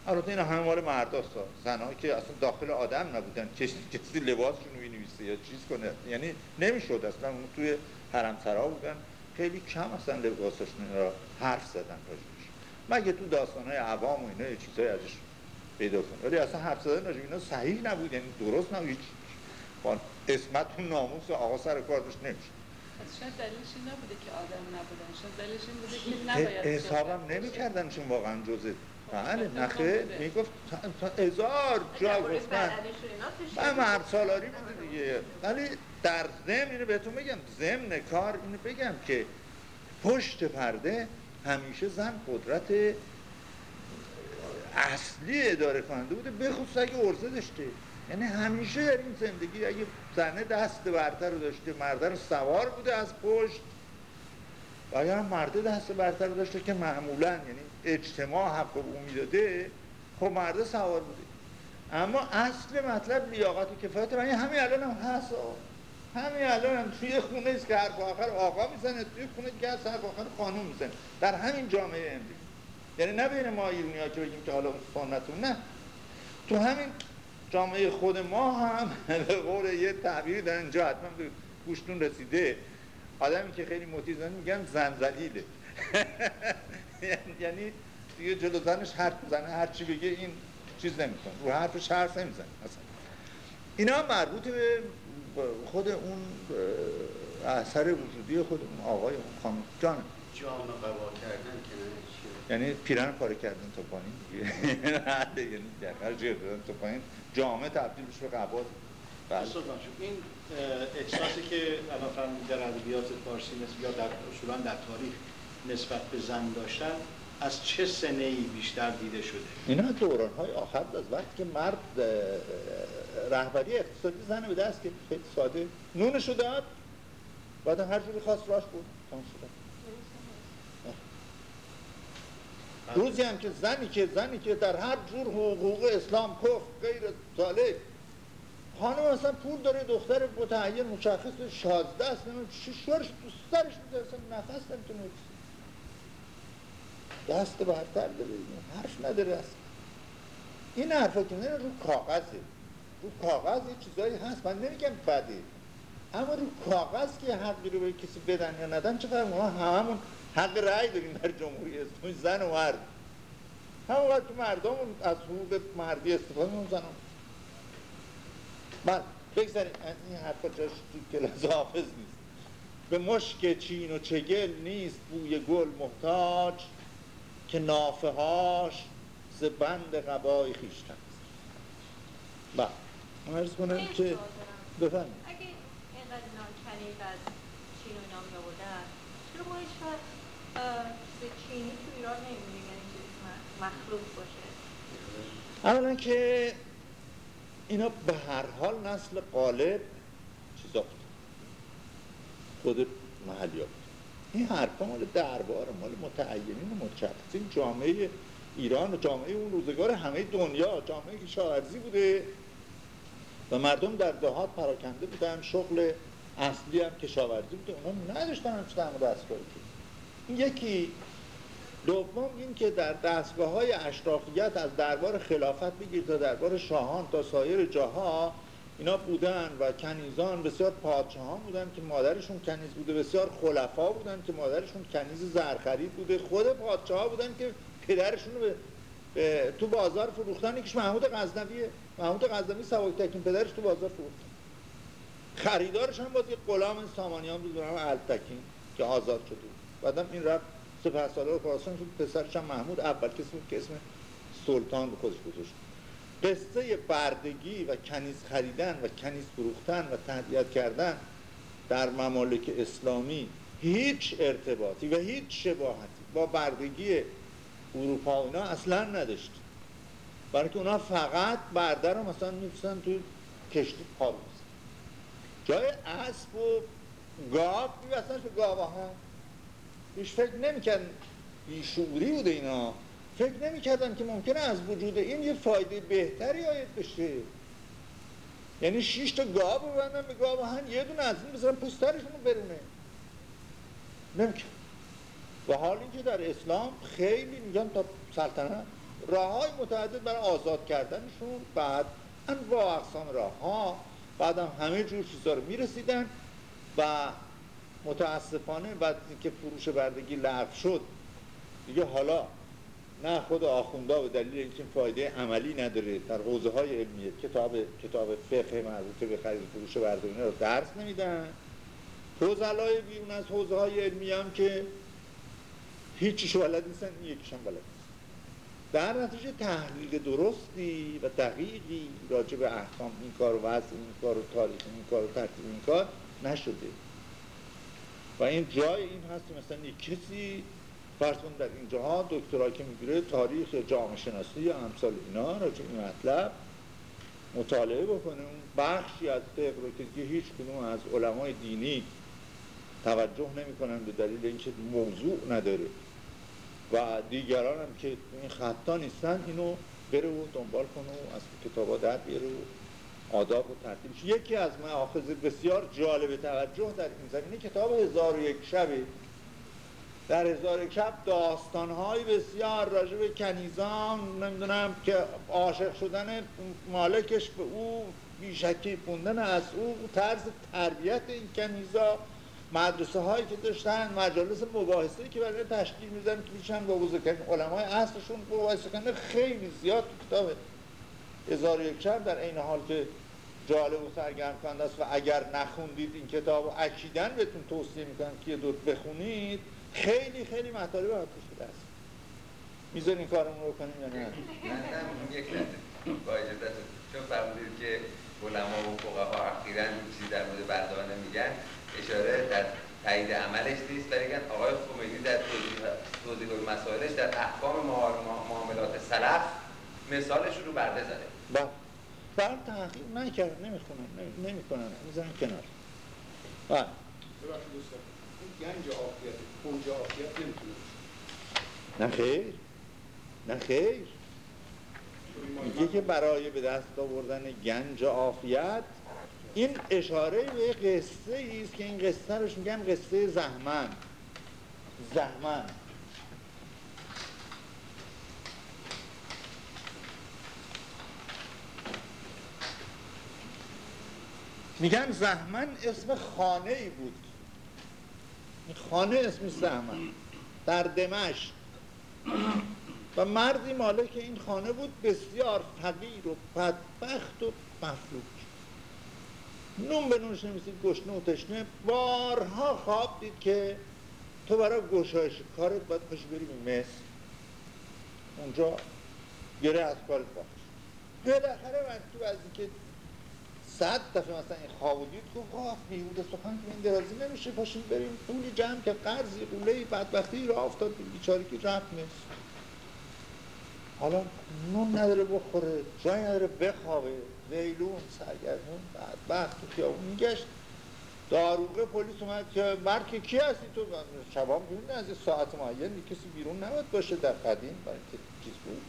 B: البته این همه مال مرداست زنها که اصلا داخل آدم نبودن. کسی کسی لباسشون رو نویسه یا چیز کنه. یعنی نمی‌شد اصلا. اون توی حرم سرا بودن. خیلی کم اصلا لباسشون را حرف زدن راجبش. مگه تو داستان های عوام و اینا یه چیزایی ازش پیدا کنه؟ ولی اصلا حرف زدن راجب اینا صحیح نبود. یعنی درست نبود. هیچ اسمت و ناموس آقا سر کار داشت نمیشه
C: شاید دلیلش این نبوده که آدم نبودن. شاید دلیلش این بوده که نباید
B: حسابم نمی چون واقعا جزء. بله نخه می‌گفت هزار جا گفتن. من مرد سالاری بوده دیگه. ولی در ضمن اینو بهتون بگم ضمن کار اینو بگم که پشت پرده همیشه زن قدرت اصلی اداره کننده بوده بخصوص اگه ارزه داشته یعنی همیشه در این زندگی اگه زنه دست برتر رو داشته مرده رو سوار بوده از پشت. و اگر مرده دست برتر رو داشته که معمولا یعنی اجتماع حق او می‌داده خب مرده سوار بوده. اما اصل مطلب لیاقت و کفایت من همین الان هم هست. همین الان هم توی خونه است که حرف آخر آقا می‌زنه توی خونه دیگه هست حرف آخر خانوم می‌زنه. در همین جامعه امروز. یعنی نه بین ما ایرونی ها که بگیم که حالا سنتون نه. تو همین جامعه خود ما هم به قول یه تعبیری در اینجا حتما گوشتون رسیده. آدمی که خیلی موتیزن میگن زنزلیله. یعنی دیگه جلو زنش حرف بزنه هر چی بگه این چیز نمی‌کنه. رو حرفش حرف نمی‌زنه مثلا. اینا مربوط به خود اون اثر وجودی خود اون آقای خانم جان.
A: جامعه قوا کردن که
B: یعنی پیرن پاره کردن تا پایین. دیگه یعنی در هر جای دادن تا پایین. جامعه تبدیل بشه به قبا
F: بله. این احساسی که الان فرمودید در ادبیات فارسی یا در اصولا در تاریخ نسبت به زن داشتن از چه سنه ای بیشتر دیده شده؟
B: اینا دوران های آخر از وقتی که مرد رهبری اقتصادی زن به دست که خیلی ساده. نونشو داد. بعد هر جوری خواست راش بود. روزی هم که زنی که زنی که در هر جور حقوق اسلام کف غیر طالب. خانم اصلا پول داره دختر متعین مشخص شازده است نمیم شوهرش تو سرش میده اصلا نفس نمی‌تونه دست برتر داره حرف نداره اصلا. این حرفا که نه رو کاغذه. رو کاغذ یه چیزایی هست من نمیگم بده. اما رو کاغذ که حقی رو به کسی بدن یا ندن فرق؟ ما هممون حق رأی داریم در جمهوری اسلامی. زن و مرد. همون که مردم از حقوق مردی استفاده می‌کنن زن بله بگذاریم. این حرفا جاش تو کلاس حافظ نیست. به مشک چین و چگل نیست بوی گل محتاج که نافه هاش ز بند قبای خیشتن بله. من ارز کنم که بفرمایید
G: اگه اینقدر اینا کنیز از چین و اینا می آوردن چرا ما هیچ چینی تو ایران نمی‌بینیم یعنی مخلوط باشه.
B: اولا که اینا به هر حال نسل قالب چیزا بود. خود محلی بود. این حرفا مال دربار مال متعینین و متشخصین. جامعه ایران و جامعه اون روزگار همه دنیا جامعه شاورزی بوده. و مردم در دهات پراکنده بودن. شغل اصلی هم کشاورزی بوده. اونا نداشتن تعمل دستگاهی این یکی دوم این که در دستگاه های اشرافیت از دربار خلافت بگیر تا دربار شاهان تا سایر جاها اینا بودن و کنیزان بسیار پادشاهان بودن که مادرشون کنیز بوده بسیار خلفا بودن که مادرشون کنیز زرخرید بوده. خود پادشاه بودن که پدرشون به تو بازار فروختن. یکیش محمود غزنویه. محمود غزنوی سواک تکین پدرش تو بازار فروختن خریدارش هم باز یه غلام سامانیان بود به التکین که آزاد بود. بعدم این رفت سپه سالار خراسان شد پسرش هم محمود اول کسی بود که اسم سلطان به خودش گذاشت. قصه بردگی و کنیز خریدن و کنیز فروختن و تهدیت کردن در ممالک اسلامی هیچ ارتباطی و هیچ شباهتی با بردگی اروپا اینا اصلا نداشت. برای که اونا فقط برده رو مثلا میفتن توی کشتی پاروز جای اسب و گاو میبستن تو گاوه ها هیچ فکر نمی‌کردن بیشعوری بوده اینا. فکر نمی‌کردن که ممکنه از وجود این یه فایده بهتری آید بشه. یعنی شیش تا گاو ببندن به گاوهن یه دونه از این بذارن پوسترشون رو برونه. نمیکن و حال اینکه در اسلام خیلی میگم تا سلطنت راه های متعدد برای آزاد کردنشون بعد انواع اقسام راه ها بعد هم همه جور چیزا رو می‌رسیدن و متاسفانه بعد که فروش بردگی لغو شد دیگه حالا نه خود آخوندا به دلیل اینکه فایده عملی نداره در حوزه های علمیه کتاب کتاب فقه مربوط به خرید فروش بردگی رو درس نمیدن. حوزلای بیرون از حوزه های علمی هم که هیچیشو بلد نیستن این یکیشم بلد نیستن در نتیجه تحلیل درستی و دقیقی راجع به احکام این کار و وضع این کار و تاریخ این کار و ترتیب این کار نشده. و این جای این هست مثلا یک کسی فرض در اینجاها دکترا که می‌گیره تاریخ جامعه شناسی یا امثال اینا راجع این مطلب مطالعه بکنه. اون بخشی از فقه رو که هیچ کدوم از علمای دینی توجه نمی‌کنن به دلیل اینکه موضوع نداره. و دیگران هم که این خطا نیستن اینو بره و دنبال کنه و از کتابا در بیاره و آداب و ترتیبش یکی از مآخذ بسیار جالب توجه در این زمینه کتاب هزار و یک شبه در هزار شب داستانهای بسیار راجع به کنیزان نمی‌دونم که عاشق شدن مالکش به او بیشکی خوندن از او طرز تربیت این کنیزا مدرسه هایی که داشتن مجالس مباحثه که برای تشکیل میزن که میشن با بزرگترین علمای اصلشون مباحثه کنه خیلی زیاد تو کتاب هزار یک شب در این حال که جالب و سرگرم کننده است و اگر نخوندید این کتاب و اکیدن بهتون توصیه می‌کنم که یه دور بخونید خیلی خیلی مطالب توش بوده است. می‌ذارین کارمون رو کنیم یا نه؟
H: نه یک با اجازتون چون فرمودید که علما و فقها اخیرا چیزی در مورد بردانه میگن اشاره در تایید عملش نیست. ولی آقای خمینی در توضیح مسائلش در احکام معاملات سلف مثالش رو برده زده.
B: بر تحقیق نکردن نمی‌خونن نمی‌کنن می‌زنن کنار. بله. نه خیر نه خیر. میگه که برای به دست آوردن گنج عافیت این اشاره به قصه است که این قصه روش میگن قصه زهمن زهمن میگن زهمن اسم خانه ای بود خانه اسم زهمن در دمشق و مردی مالک این خانه بود بسیار فقیر و بدبخت و مفلوک نون به نونش نمیسید گشنه و تشنه. بارها خواب دید که تو برای گشایش کارت باید پاشی بری به مصر. اونجا گره از کارت باش بالاخره وقتی تو از که صد دفعه مثلا این خواب دید گفت آه بیهوده سخن که این درازی نمیشه پاشیم بریم پولی جمع که قرضی قوله بدبختی را افتاد بیچاره که رفت نیست. حالا نون نداره بخوره جای نداره بخوابه. لیلون سرگردون بدبخت تو خیابون میگشت. داروغه پلیس اومد که مرک کی هستی تو؟ شبام بیرون از ساعت معین کسی بیرون نباید باشه در قدیم برای چیز بود.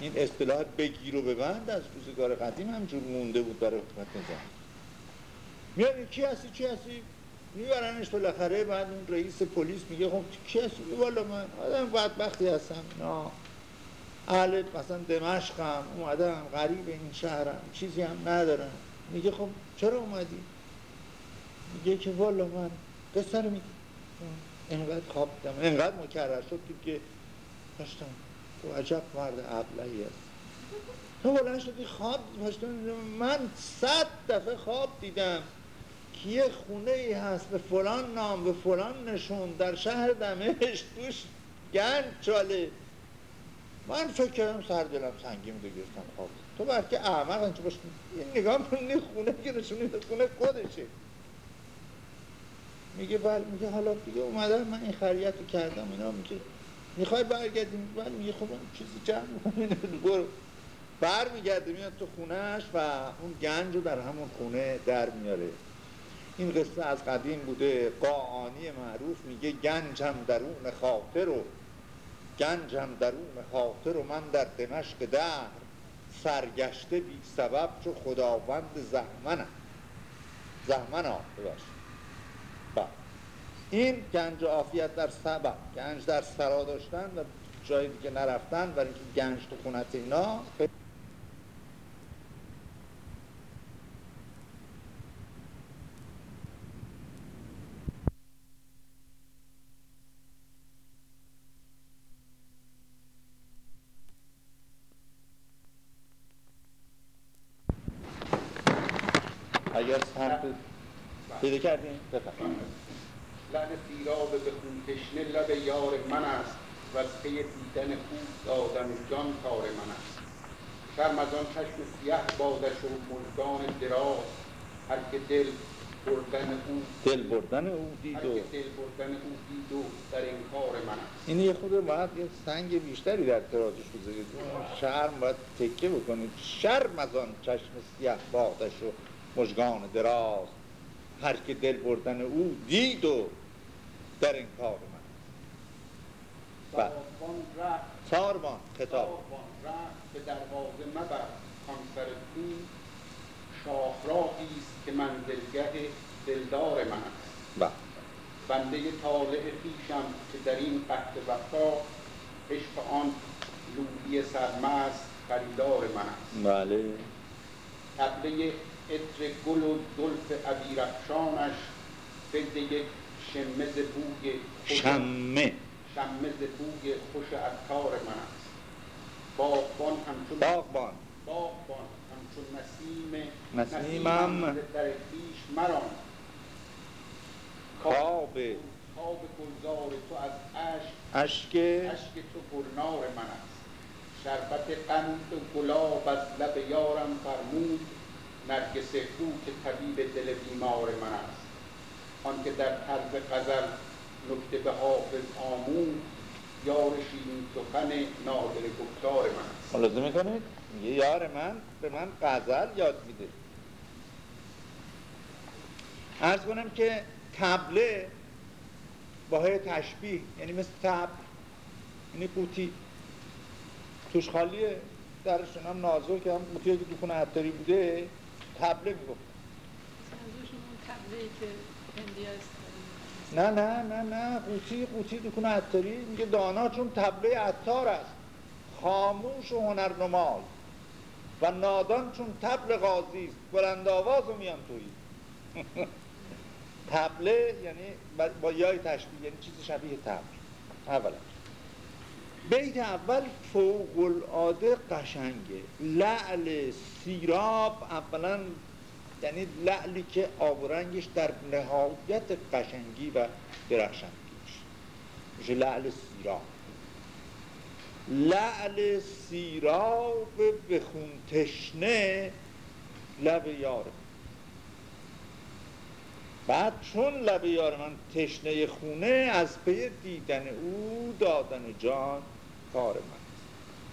B: این اصطلاح بگیر و ببند از روزگار قدیم همجور مونده بود برای حکمت نظام میاد کی هستی چی هستی؟ میبرنش بالاخره بعد اون رئیس پلیس میگه خب کی هستی؟ والا من آدم بدبختی هستم. نه. اهل مثلا دمشقم اومدم غریب این شهرم چیزی هم ندارم. میگه خب چرا اومدی؟ میگه که والا من قصه رو میگه اینقدر خواب دیدم اینقدر مکرر شد که داشتم تو عجب مرد ابلهی است تو بلند شدی خواب من صد دفعه خواب دیدم که یه خونه ای هست به فلان نام به فلان نشون در شهر دمشق توش گنج چاله. من فکر کردم سر دلم سنگیم دیگه گرفتم خواب. تو برکه احمق انچه باش. این نگاه کنی خونه که نشونی خونه خودشه. میگه بله میگه حالا دیگه اومدم من این خریت رو کردم اینا میگه می‌خوای برگردیم بله میگه خب چیزی جمع برو. بر میگرده میاد تو خونهش و اون گنج رو در همون خونه در میاره. این قصه از قدیم بوده. قاعانی معروف میگه گنجم درون خاطر و گنجم درون خاطر و من در دمشق در سرگشته بی سبب چو خداوند زحمنم. زحمن ها بله. این گنج عافیت در سبب گنج در سرا داشتن و جایی که نرفتن برای اینکه گنج تو خونت اینا. اگر حرف پیدا کردیم بفرمایید.
I: لعن سیراب به خون تشنه لب یار من است و از پی دیدن او دادن جان کار من است. شرم از آن چشم سیه بادش و مژگان دراز. هر که دل بردن او
B: دل بردن او دید و
I: دل بردن او دید و در کار من است.
B: این یه خود باید یه سنگ بیشتری در تراجش بذارید. شرم باید تکه بکنید. شرم از آن چشم سیه بادش و مژگان دراز. هر که دل بردن او دید و در این کار من بله. ساربان خطاب.
I: به دروازه مبر. کانسر این شاهراهی است که منزلگه دلدار من است.
B: بله.
I: بنده طالع خیشم که در این قحط وفا عشق آن لوبی سرمست خریدار من است.
B: بله.
I: تبله عطر گل و زلف عبیرفشانش فکر یک شمه ز بوی
B: شمه.
I: شمه ز بوی خوش عطار من است. باغبان همچون
B: باغبان.
I: باغبان همچون نسیم
B: نسیمم.
I: در خویش مران
B: خواب
I: خواب گلزار تو از اشک
B: اشک.
I: اشک تو گلنار من است. شربت قند و گلاب از لب یارم فرمود. نرگس او که طبیب دل بیمار من است. آن که در طرز غزل نکته به حافظ آمون یار شیرین سخن نادر گفتار من است.
B: ملاحظه می‌کنید؟ میگه یار من به من غزل یاد میده. ارز کنم که تبله با های تشبیه یعنی مثل تب یعنی قوطی. توش خالیه درشون هم نازک هم قوطی که تو خونه عطاری بوده تبله می‌گفت. نه نه نه نه. قوطی قوطی دکون عطاری. میگه دانا چون تبله عطار است. خاموش و هنرنمای. و نادان چون تبل غازی است. بلند آواز و میان تویی. تبله یعنی با یای تشبیه یعنی چیز شبیه تبل. اولا. بیت اول فوق العاده قشنگه. لعل سیراب اولا یعنی لعلی که آبرنگش در نهایت قشنگی و درخشندگیش. میشه لعل سیراب. لعل سیراب به خون تشنه لب یار بعد چون لب یار من تشنه خونه از پی دیدن او دادن جان کار من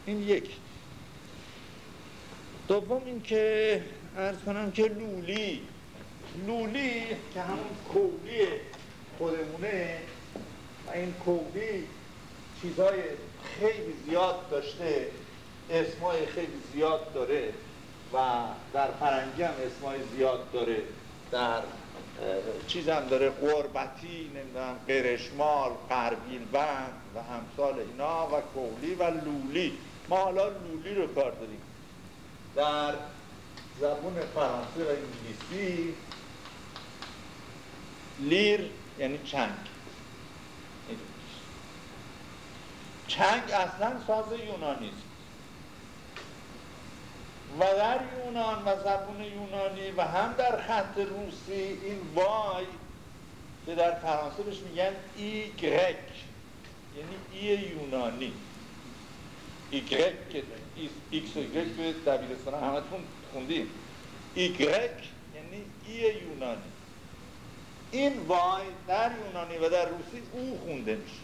B: این یک دوم این که ارز کنم که لولی لولی که همون کولی خودمونه و این کولی چیزهای خیلی زیاد داشته اسمای خیلی زیاد داره و در فرنگی هم اسمای زیاد داره در چیز هم داره قربتی نمی‌دونم قرشمال قربیل بند و همسال اینا و کولی و لولی. ما حالا لولی رو کار داریم. در زبون فرانسه و انگلیسی. لیر یعنی چنگ. چنگ اصلا ساز یونانی است. و در یونان و زبون یونانی و هم در خط روسی این Y که در فرانسه بهش میگن i grec یعنی ای یونانی. i grec که X و grec به دبیرستان همتون خوندیم گرک یعنی ای یونانی این وای در یونانی و در روسی او خونده میشه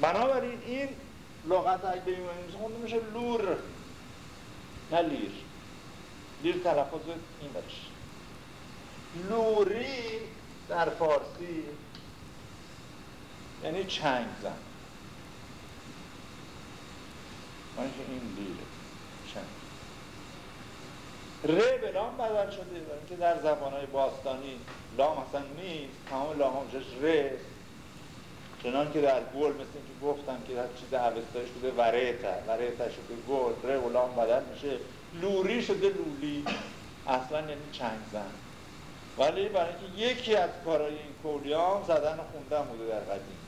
B: بنابراین این لغت اگه به میشه خونده میشه لور نه لیر لیر تلفظ این برش لوری در فارسی یعنی چنگ زن من این لیره چنگ ر به لام بدل شده برای اینکه در زبانهای باستانی لام اصلا نیست تمام لام همشش ر. چنان که در گل مثل اینکه گفتم که هر چیز اوستایش بوده وریتا وریتا شده گل ره و لام بدل میشه. لوری شده لولی. اصلا یعنی چنگ زن. ولی برای اینکه یکی از کارهای این کولیام زدن و خوندن بوده در قدیم.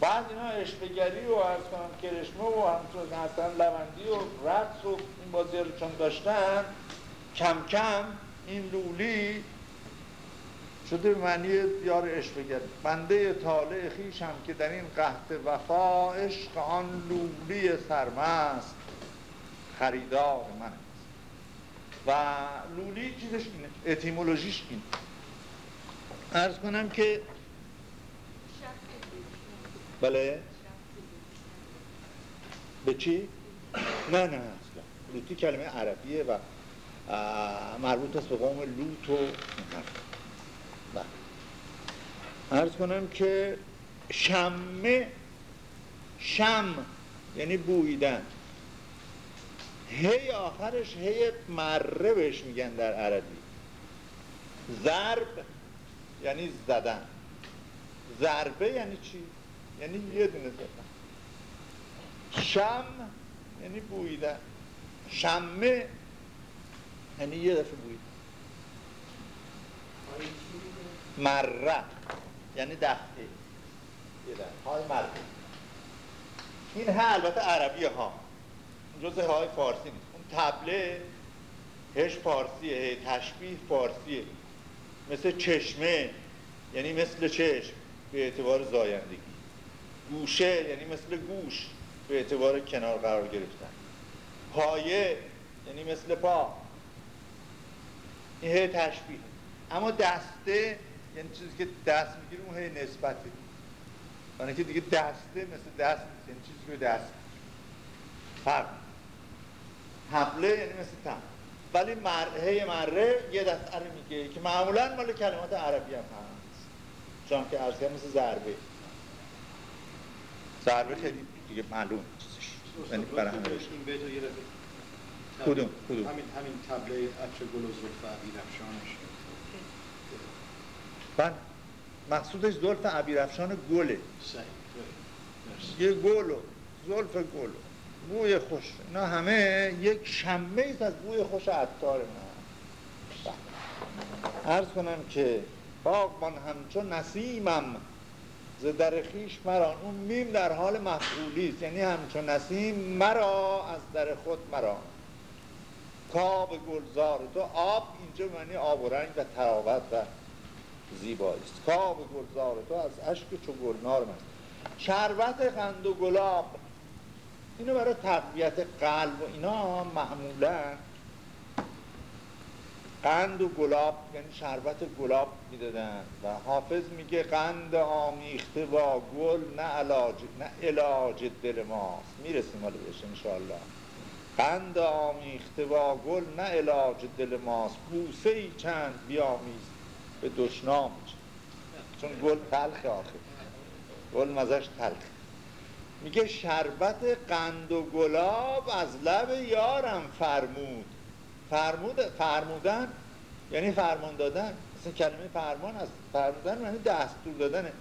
B: بعد اینا اشبگری و ارز کنم کرشمه و همطور اصلا لوندی و رقص و این بازی رو چون داشتن کم کم این لولی شده معنی یار بگرد بنده طالع خیشم که در این قهد وفا عشق آن لولی سرمست خریدار من است. و لولی چیزش اینه اتیمولوژیش این ارز کنم که بله. به چی؟ نه نه اصلا لوتی کلمه عربیه و مربوط است به قوم لوت و ارز کنم که شمه شم یعنی بویدن. هی آخرش هی مره بهش میگن در عربی. ضرب یعنی زدن. ضربه یعنی چی؟ یعنی یه دونه زدن شم یعنی بویدن. شمه یعنی یه دفعه بویدن. مره یعنی دخته یه های مره این ها البته عربی ها. جز های فارسی نیست. اون تبله هش فارسیه تشبیه فارسیه. مثل چشمه. یعنی مثل چشم. به اعتبار زایندگی. گوشه یعنی مثل گوش به اعتبار کنار قرار گرفتن. پایه یعنی مثل پا. این هی تشبیه. اما دسته یعنی چیزی که دست می‌گیره اون هی نسبته. برای که دیگه دسته مثل دست یعنی چیزی که دست فرق. حبله یعنی مثل تم ولی مرهه مره یه دست میگه که معمولا مال کلمات عربی هم هست. چون که عرض مثل ضربه. ضربه خیلی دیگه معلوم. چیزش یعنی برای همه کدوم کدوم؟
F: همین همین تبله عطر گل و زلف افشانش
B: بله. مقصودش زلف عبیرفشان گله. یه گل و زلف گل بوی خوش. اینا همه یک شمه ایست از بوی خوش عطار من عرض کنم که باغبان همچون نسیمم. ز در خیش مرا اون میم در حال مفعولی است. یعنی همچون نسیم مرا از در خود مرا. کاب گلزار تو آب اینجا معنی آب و رنگ و تراوت و زیبایی است. کاب گلزار تو از اشک چو گلنار من. شربت خند و گلاب اینو برای تقویت قلب و اینا معمولا قند و گلاب یعنی شربت گلاب می‌دادن. و حافظ میگه قند آمیخته با گل نه علاج نه علاج دل ماست. می‌رسیم حالا بهش انشاءالله. قند آمیخته با گل نه علاج دل ماست. بوسه ای چند بیامیز به دشنام چون گل تلخ آخه. گل مزش تلخ. میگه شربت قند و گلاب از لب یارم فرمود. فرمود فرمودن یعنی فرمان دادن. مثل کلمه فرمان از فرمودن یعنی دستور دادنه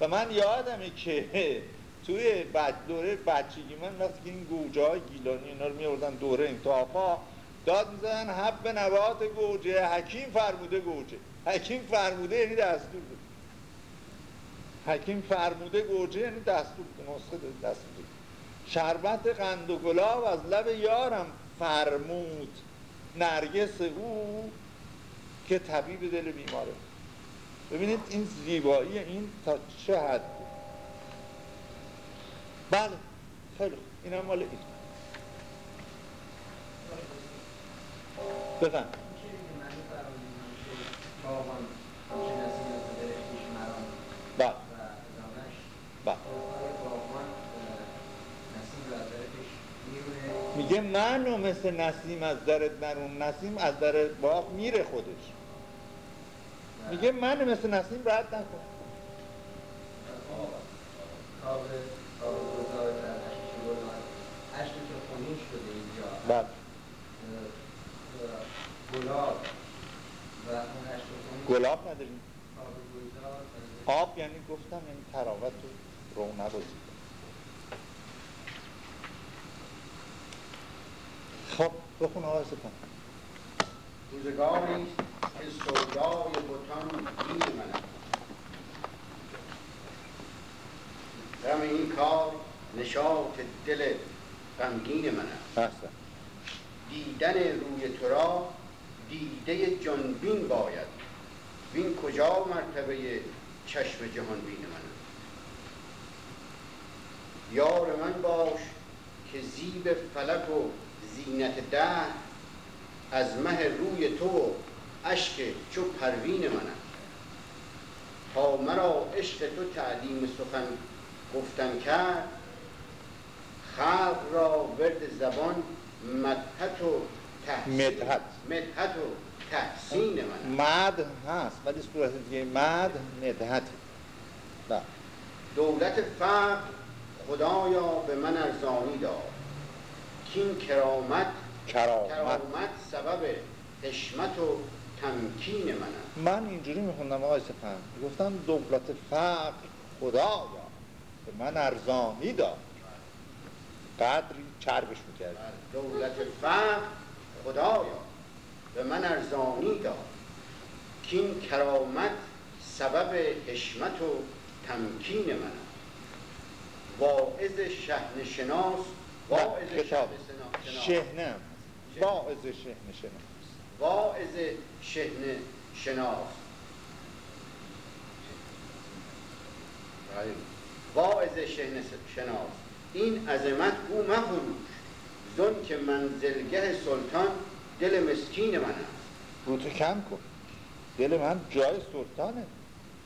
B: و من یادمه که توی بد دوره بچگی من وقتی که این گوجه های گیلانی اینا رو میوردن دوره این تاپا داد می‌زنن حب نبات گوجه حکیم فرموده گوجه. حکیم فرموده یعنی دستور حکیم فرموده گوجه یعنی دستور نسخه دستور شربت قند و گلاب از لب یارم فرمود. نرگس او که طبیب دل بیماره. ببینید این زیبایی این تا چه حد بله خیلی این هم مال این. بفهم میگه منو مثل نسیم از درت نرون نسیم از در باغ میره خودش. میگه من مثل نسیم رد نکن. بله. گلاب گلاب نداریم. آب یعنی گفتم یعنی تراوت و رونق و خب بخون آقای سپن
J: روزگاری که سودای بتان دین من غم این کار نشاط دل غمگین من است. دیدن روی تو را دیده جانبین باید. بین کجا مرتبه چشم جهان بین من است. یار من باش که زیب فلک و زینت ده از مه روی تو اشک چو پروین من است تا مرا عشق تو تعلیم سخن گفتن کرد خلق را ورد زبان مدحت و تحسین.
B: مدحت.
J: مدحت و تحسین من
B: مد هست ولی صورت دیگه مد مدحت. بله.
J: دولت فقر خدایا به من ارزانی داد. کین کرامت
B: کرامت.
J: کرامت سبب حشمت و تمکین من است.
B: من اینجوری میخوندم آقای سپن گفتم دولت فقر خدایا به من ارزانی داد. قدری چربش می‌کرد
J: دولت فقر خدایا به من ارزانی داد. کین کرامت سبب حشمت و تمکین من است. واعظ شهن شناس واعظ
B: کتاب. شهنه باعث شهنه شناس
J: واعظ شهن شناس واعظ شهن شناس این عظمت او مفروش زن که منزلگه سلطان دل مسکین من است.
B: رو تو کم کن. دل من جای سلطانه.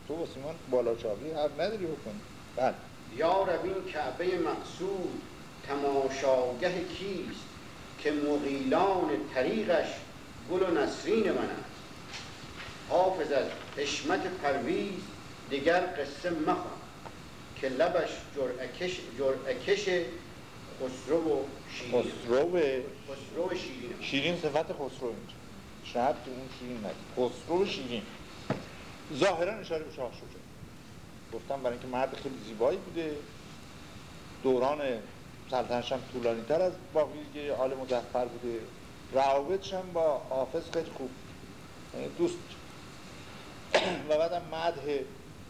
B: تو واسه من بالا چاقی حرف نداری بکنی. بله.
J: یا رب این کعبه مقصود. تماشاگه کیست که مغیلان طریقش گل و نسرین من است؟ حافظ از حشمت پرویز دیگر قصه مخوان که لبش جرعکش, جرعکش خسرو و شیرین
B: خسرو؟
J: خسرو شیرین.
B: شیرین صفت خسرو اینجا. شب تو اون شیرین نگی. خسرو شیرین. ظاهرا اشاره به شاه شجاع. گفتم برای اینکه مرد خیلی زیبایی بوده. دوران سلطنتش هم طولانی تر از باقی آل مزفر بوده. روابطش هم با حافظ خیلی خوب. یعنی دوست. و بعدم مدح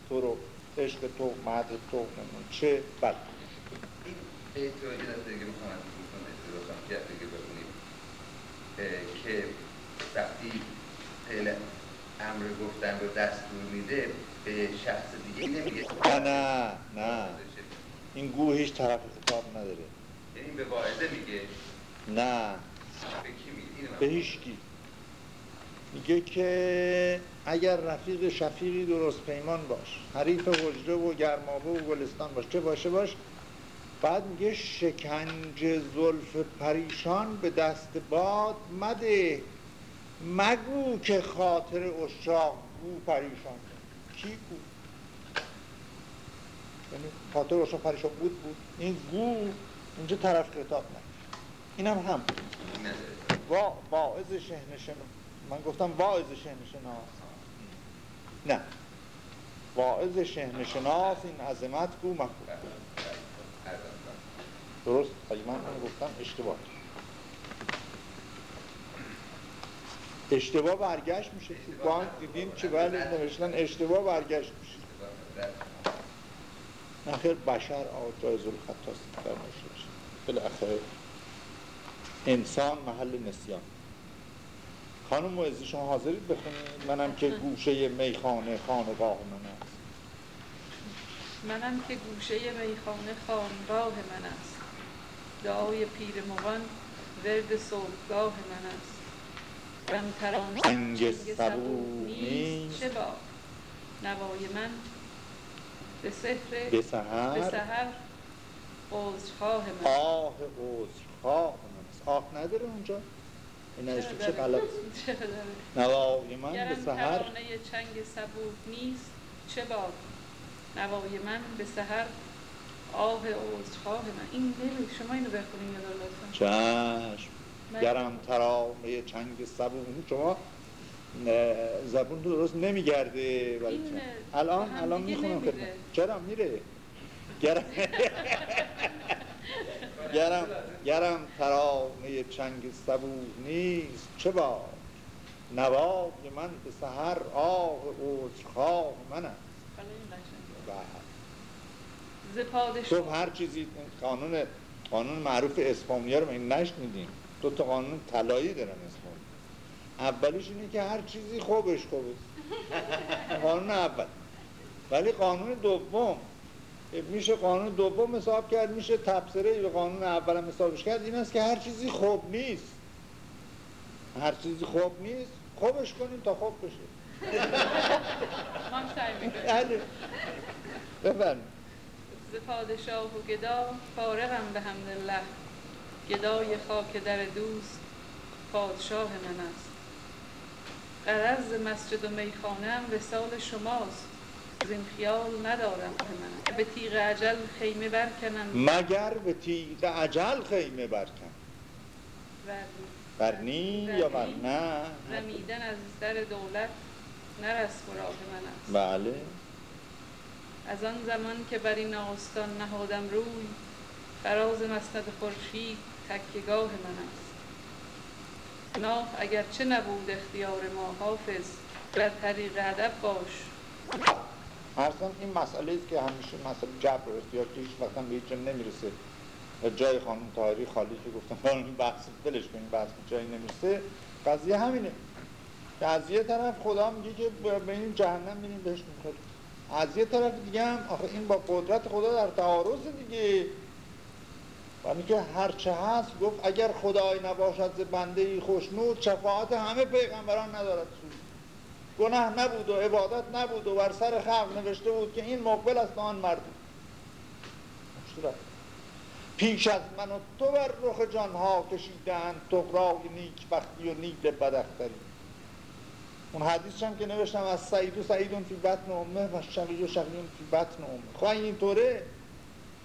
B: تو رو عشق تو مدح تو چه بله.
H: این یه دیگه می‌خوام از کنم که دیگه بخونیم که وقتی فعل امر گفتن رو دستور میده به شخص دیگه نمیگه.
B: نه نه. این گوه هیچ طرف خطاب نداره.
H: یعنی به واعظه میگه؟
B: نه.
H: به کی میگه؟
B: به هیچکی میگه که اگر رفیق شفیقی درست پیمان باش حریف حجره و گرمابه و گلستان باش چه باشه باش؟ بعد میگه شکنج زلف پریشان به دست باد مده. مگو که خاطر اشاق گو پریشان کی بود یعنی خاطر اشاق پریشان بود بود. این گو اینجا طرف کتاب نه. اینم هم. وا واعظ شهنشنا من گفتم واعظ شهنشنا نه. واعظ شهنشناس این عظمت گو مکو. درست؟ اگه من گفتم اشتباه. اشتباه برگشت میشه. تو بانک دیدیم چه بله نوشتن اشتباه برگشت میشه. نخیر بشر آجایز الخطاست در میشه بالاخره انسان محل نسیان. خانم معزی شما حاضرید بخونید؟ منم که گوشه میخانه خانقاه من است.
C: منم که گوشه میخانه خانقاه من است. دعای پیر مغان ورد صبحگاه من است. رم ترانه
B: انگ صبور نیست.
C: چه با نوای من به سحر
B: به سهر
C: به سحر. عذرخواه من.
B: آه عذرخواه من. است آه نداره اونجا. این نوشته چه غلط؟
C: داره؟
B: نوای من به
C: گرم
B: سهر
C: ترانه چنگ صبور نیست. چه باد نوای من به سحر. آه عذرخواه من. این نمی شما اینو بخونین یا لطفا؟
B: چشم. گرم ترانه چنگ صبون شما زبون تو درست نمیگرده ولی الان الان می‌خونم. خدمت. چرا میره. گرم. گرم گرم ترانه چنگ صبور نیست. چه با نوای من به سحر آه عذرخواه من است تو هر چیزی قانون قانون معروف اسپانیا رو این نشنیدیم. دو تا قانون طلایی دارن اولیش اینه که هر چیزی خوبش خوبه. قانون اول. ولی قانون دوم. میشه قانون دوم حساب کرد میشه تبصره به قانون اول هم حسابش کرد. این است که هر چیزی خوب نیست. هر چیزی خوب نیست خوبش کنیم تا خوب بشه. بله. بفرمایید.
C: ز پادشاه و گدا فارغم به حمدالله. گدای خاک در دوست پادشاه من است. غرض ز مسجد و میخانه هم وسال شماست. زین خیال ندارم. من به تیغ عجل خیمه برکنم.
B: مگر به تیغ عجل خیمه برکن
C: و
B: بر نی یا بر نه.
C: رمیدن از در دولت نرس و راه من است.
B: بله.
C: از آن زمان که بر این آستان نهادم روی فراز مسند خورشید تکیگاه من است. گناه اگرچه نبود اختیار ما حافظ. در طریق ادب باش.
B: اصلا این مسئله است که همیشه مسئله جبر است یا که هیچ وقت هم به هیچ نمی‌رسه. و جای خانم تاهری خالی که گفتم این بحث بلش کنیم بحث جایی نمی‌رسه. قضیه همینه. که از یه طرف خدا میگه که به این جهنم میریم بهش می‌خواد از یه طرف دیگه هم آخه این با قدرت خدا در تعارض دیگه. ولی که هرچه هست گفت اگر خدای نباشد ز بنده ای خوشنود شفاعت همه پیغمبران ندارد سود. گناه نبود و عبادت نبود و بر سر خلق نوشته بود که این مقبل است آن مشترک. پیش از من و تو بر رخ جانها کشیدند تقرای نیک بختی و نیل بدختری اون حدیث هم که نوشتم از سعید و سعیدون فی بطن امه و شقی و شقیون فی بطن امه. خواهی اینطوره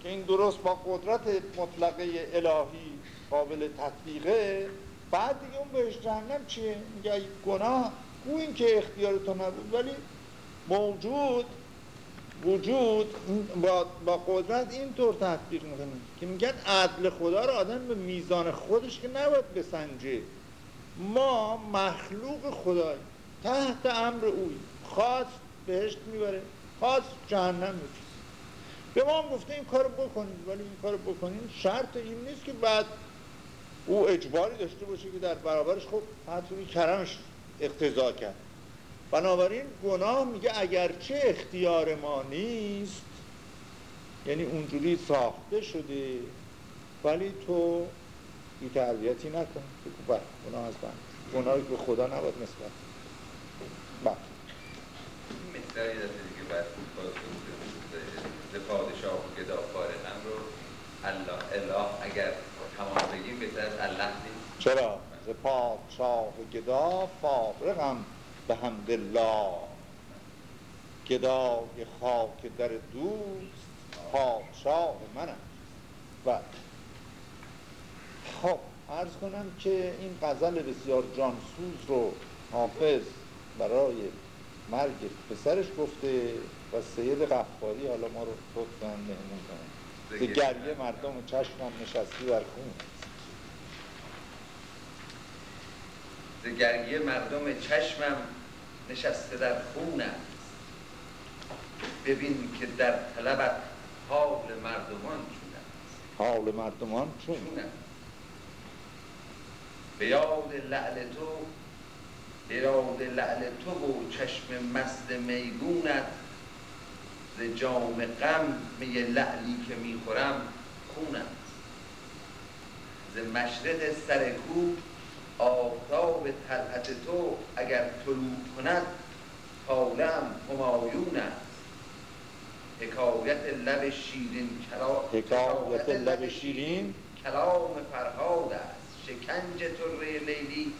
B: که این درست با قدرت مطلقه الهی قابل تطبیقه بعد دیگه اون بهش جهنم چیه؟ میگه گناه گو این که اختیار تو نبود؟ ولی موجود وجود با, با قدرت اینطور تطبیق می‌کنه که میگن عدل خدا رو آدم به میزان خودش که نباید بسنجه. ما مخلوق خدای تحت امر اوی خواست بهشت می‌بره خواست جهنم میفرسته به ما هم گفته این کارو بکنید ولی این کارو بکنید شرط این نیست که بعد او اجباری داشته باشه که در برابرش خب حتی کرمش اقتضا کرد. بنابراین گناه میگه اگرچه اختیار ما نیست یعنی اونجوری ساخته شده ولی تو بی تربیتی نکن. بگو بله گناه از من. گناه به خدا نباید نسبت. بله.
H: بعد ز پادشاه و گدا فارغم رو الله اله اگر تمام بگیم بهتر از الله نیست.
B: چرا؟ ز پادشاه و گدا فارغم به حمد الله. گدای خاک در دوست پادشاه منم. و خب عرض کنم که این غزل بسیار جانسوز رو حافظ برای مرگ پسرش گفته. و سید غفاری حالا ما رو لطفا مهمون کنه ز گریه مردم چشمم نشستی در خون.
H: ز گریه مردم چشمم نشسته در خون است. ببین که در طلبت حال مردمان چون است.
B: حال مردمان چون؟
H: به یاد لعل تو به یاد لعل تو و چشم مست میگونت. ز جام غم می لعلی که می‌خورم خون است ز مشرق سر کوه آفتاب طلعت تو اگر طلوع کند طالعم همایون است. حکایت لب شیرین کلام
B: حکایت لب شیرین؟
H: کلام فرهاد است. شکنج طره لیلی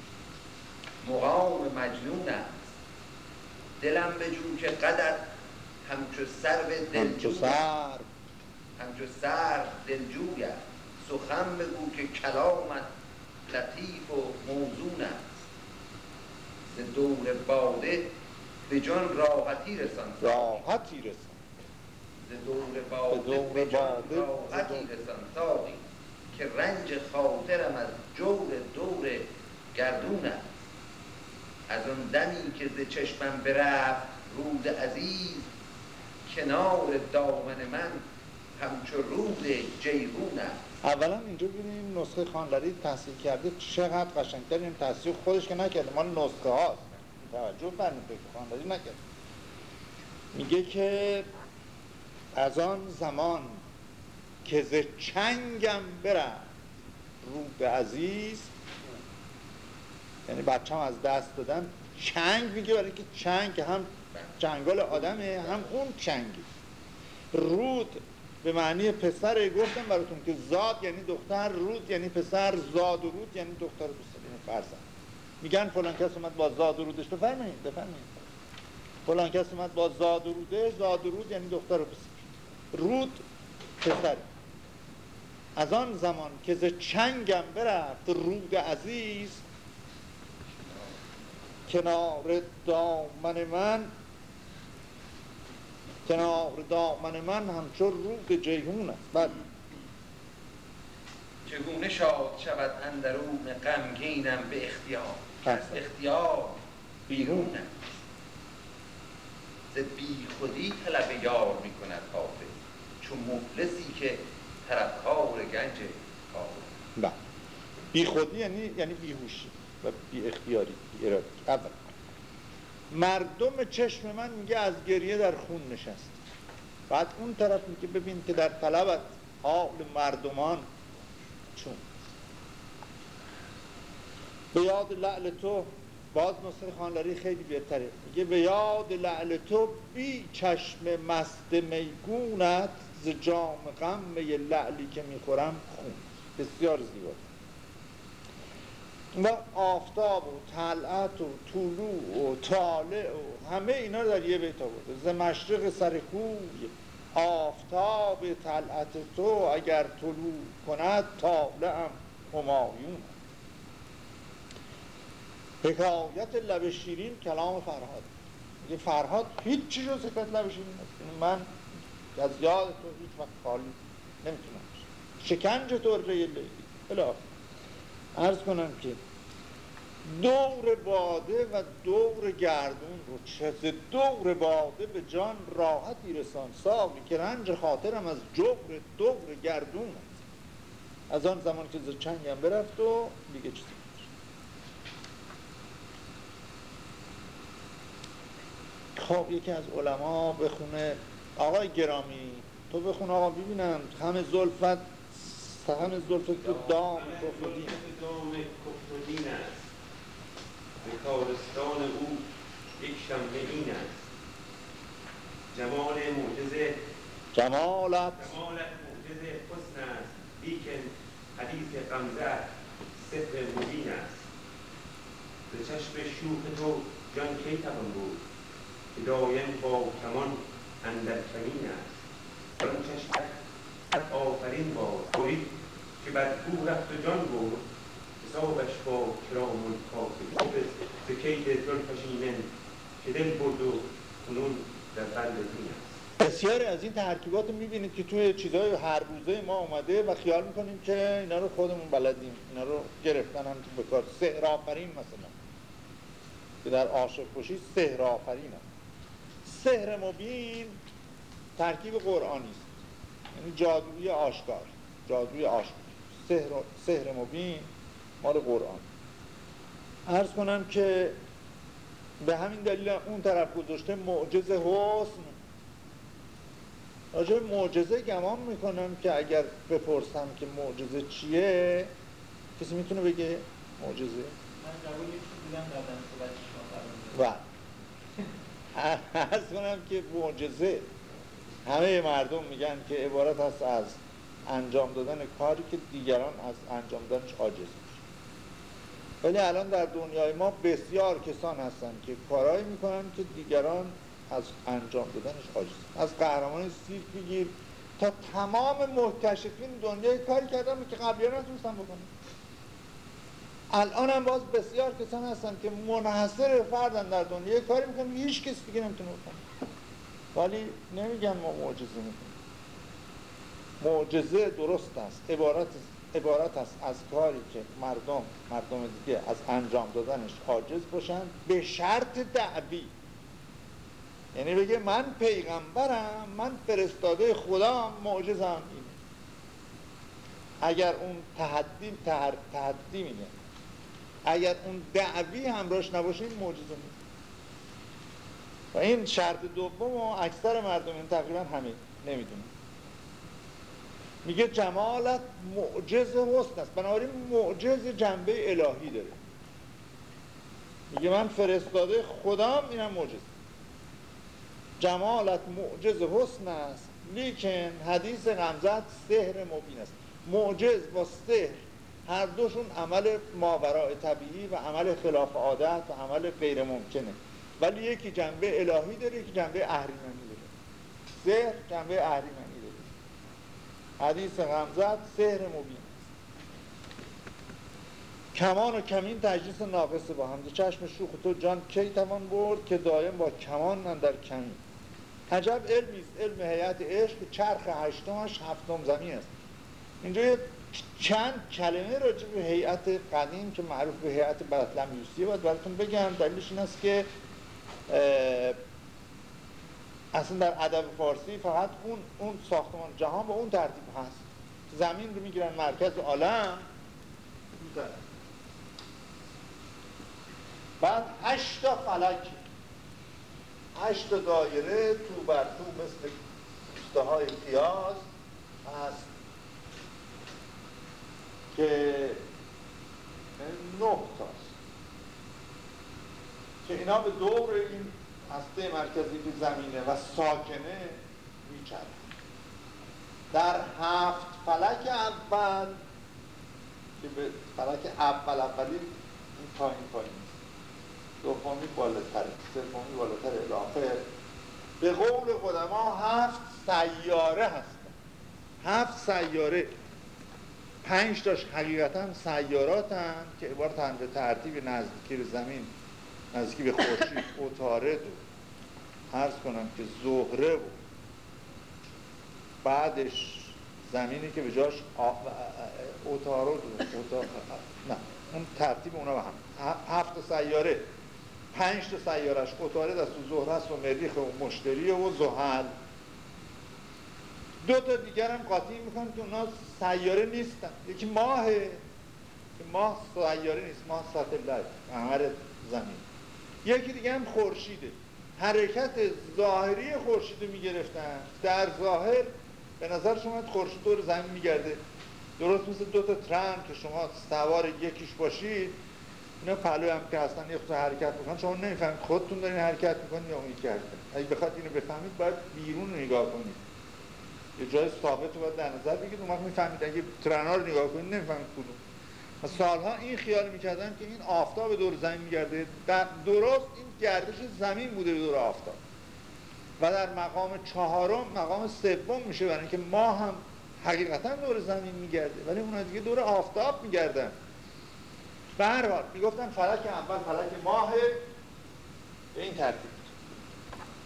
H: مقام مجنون است. دلم به که قدر همچو سرو دلجوی همچو سر. دلجوی است. سخن بگو که کلامت لطیف و موزون است. ز دور باده به جان راحتی رسان.
B: راحتی رسن
H: ز دور باده به جان. راحتی رسان. ساقی که رنج خاطرم از جور دور گردون است. از آن دمی که ز چشمم برفت رود عزیز کنار دامن من همچو رود جیهون است.
B: اولا اینجا ببینیم نسخه خانلری تحصیل کرده چقدر قشنگتر این تحصیل خودش که نکرده مال نسخه هاست. توجه فرمید که خانلری نکرده. میگه که از آن زمان که ز چنگم برفت رود عزیز یعنی بچه از دست دادن چنگ میگه برای که چنگ هم چنگال آدمه هم اون چنگی. رود به معنی پسر گفتم براتون که زاد یعنی دختر رود یعنی پسر زاد و رود یعنی دختر پسر یعنی فرزند. میگن فلان کس اومد با زاد و رودش. بفرمایید بفرمایید. فلان کس اومد با زاد و رودش زاد و رود یعنی دختر و پسر. رود پسر. از آن زمان که ز چنگم برفت رود عزیز کنار دامن من کنار دامن من همچون رود جیهون است. بله.
H: چگونه شاد شود اندرون غمگینم به اختیار؟ از. اختیار بیرون ز بی خودی طلب یار می کند حافظ چون مفلسی که طلبکار گنج حافظ
B: بله. بی خودی یعنی یعنی بیهوشی و بی اختیاری بی ارادی اول مردم چشم من میگه از گریه در خون نشست. بعد اون طرف میگه ببین که در طلبت حال مردمان چون. به یاد لعل تو باز نصر خانلری خیلی بهتره. میگه به یاد لعل تو بی چشم مست میگونت ز جام غم لعلی که می‌خورم خون. بسیار زیبا. و آفتاب و طلعت و طلوع و طالع و همه اینا در یه بیت آورده. ز مشرق سر کوی آفتاب طلعت تو اگر طلوع کند طالعم همایون. حکایت لب شیرین کلام فرهاد. میگه فرهاد هیچ چیز رو صفت لب شیرین یعنی من از یاد تو هیچ وقت خالی نمی‌تونم. شکنج طره لیلی. عرض کنم که دور باده و دور گردون رو چه دور باده به جان راحتی رسان ساقی که رنج خاطرم از جبر دور گردون است از آن زمان که چنگم برفت و دیگه چیزی. خب یکی از علما بخونه آقای گرامی تو بخون آقا ببینم همه زلفت سهم زلف تو دام کفر و دین
K: دام کفر و دین است. به کارستان او یک شنبه این است. جمال معجزه
B: جمالت.
K: جمالت معجزه حسن است. لیکن حدیث غمزه سحر مبین است. به چشم شوخ تو جان کی توان بود؟ که دایم با کمان اندر کمین است. آن چشم آفرین باد برید که بر او رفت و جان برد. حسابش با کرام الکاتب به کید ایمن که دل برد و کنون در قلب دین است.
B: از این ترکیبات رو می‌بینید که توی چیزهای هر روزه ما اومده و خیال می‌کنیم که اینا رو خودمون بلدیم. اینا رو گرفتن هم تو بکار سهر آفرین مثلا. که در عاشق کشی سهر آفرین هم. سهر مبین ترکیب قرآنی است. یعنی جادوی آشکار جادوی آشکار. سهر, سهر مبین مال قرآن. عرض کنم که به همین دلیل اون طرف گذاشته معجز حسن. راجع به معجزه گمان می‌کنم که اگر بپرسم که معجزه چیه کسی می‌تونه بگه معجزه؟
L: من جواب یکی دیدم دادم صحبت شما.
B: و عرض کنم که معجزه. همه مردم میگن که عبارت هست از انجام دادن کاری که دیگران از انجام دادنش عاجز میشه ولی الان در دنیای ما بسیار کسان هستن که کارهایی می‌کنن که دیگران از انجام دادنش عاجز از قهرمان سیرک بگیر تا تمام محتشفین دنیای کاری کردن که قبلی نتونستن بکنن. الان هم باز بسیار کسان هستن که منحصر فردن در دنیا کاری می‌کنن. هیچ کس دیگه نمی‌تونه بکنه. ولی نمیگن ما معجزه می‌کنیم. معجزه درست است. عبارت عبارت است از کاری که مردم مردم دیگه از انجام دادنش عاجز باشن به شرط دعوی. یعنی بگه من پیغمبرم من فرستاده خدا معجزم اینه. اگر اون تحدی تحر... اگر اون دعوی همراهش نباشه این معجزه و این شرط دوم و اکثر مردم این تقریبا همه نمی‌دونن میگه جمالت معجز حسن است. بنابراین معجز جنبه الهی داره. میگه من فرستاده خدام اینم معجز جمالت معجز حسن است لیکن حدیث غمزت سحر مبین است. معجز با سحر هر دوشون عمل ماورای طبیعی و عمل خلاف عادت و عمل غیر ممکنه ولی یکی جنبه الهی داره یکی جنبه اهریمنی داره. سحر جنبه اهریمنی داره. حدیث غمزت سحر مبین. کمان و کمین تجلیس ناقصه با هم. چشم شوخ تو جان کی توان برد که دایم با کمان من در کمین. عجب علمی است. علم هیئت عشق چرخ هشتمش هفتم زمین است. اینجا چند کلمه راجع به هیئت قدیم که معروف به هیئت بطلمیوسیه باید براتون بگم. دلیلش این است که اصلا در ادب فارسی فقط اون اون ساختمان جهان با اون ترتیب هست. زمین رو می‌گیرن مرکز عالم. بعد هشتا فلک. هشتا دایره تو بر تو مثل پوسته های پیاز هست. که نه تاست که اینا به دور این هسته مرکزی که زمینه و ساکنه میچرد در هفت فلک اول که به فلک اول اولی این پایین پایین دومی بالاتر سومی بالاتر الاخر به قول قدما هفت سیاره هستن هفت سیاره. پنج تاش حقیقتا سیاراتن که عبارتن به ترتیب نزدیکی به زمین نزدیکی به خورشید. اتارد و عرض کنم که زهره و بعدش زمینی که به جاش اتارد و نه اون ترتیب اونا به هم هفت سیاره. پنج تا سیارش اتارد است و زهره است و مریخ و مشتری و زحل. دو تا دیگر هم قاطی می‌کنن که اونا سیاره نیستن. یکی ماهه که ماه سیاره نیست ماه ساتلایت قمر زمین. یکی دیگه هم خورشیده. حرکت ظاهری خورشید رو می‌گرفتن. در ظاهر به نظر شما خورشید دور زمین میگرده. درست مثل دو تا ترن که شما سوار یکیش باشید اینا پلو هم که یه خود حرکت می‌کنن. شما نمی‌فهمید خودتون دارین حرکت می‌کنید یا اون یکی اگه بخواد اینو بفهمید باید بیرون نگاه کنید. یه جای ثابت رو باید در نظر بگید اون وقت می‌فهمید اگه ترنا رو نگاه کنید نمی‌فهمید کدوم. سالها این خیال می‌کردن که این آفتاب دور زمین میگرده. در درست این گردش زمین بوده دور آفتاب. و در مقام چهارم مقام سوم میشه برای اینکه ما هم حقیقتا دور زمین میگرده ولی اونها دیگه دور آفتاب میگردن. به هر حال می‌گفتن فلک اول فلک ماه به این ترتیب.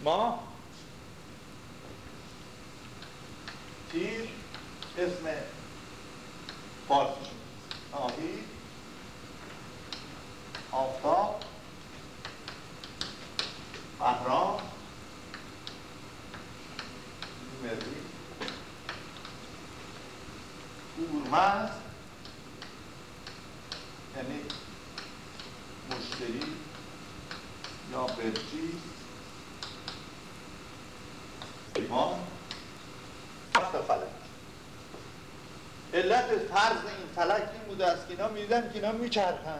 B: ماه تیر اسم فارسی. ماهی آفتاب. بهرام. مری هورمز یعنی مشتری یا برچی ایمان هفت فلک علت فرض این فلک این بوده است که اینا می‌دیدن که اینا میچرخن.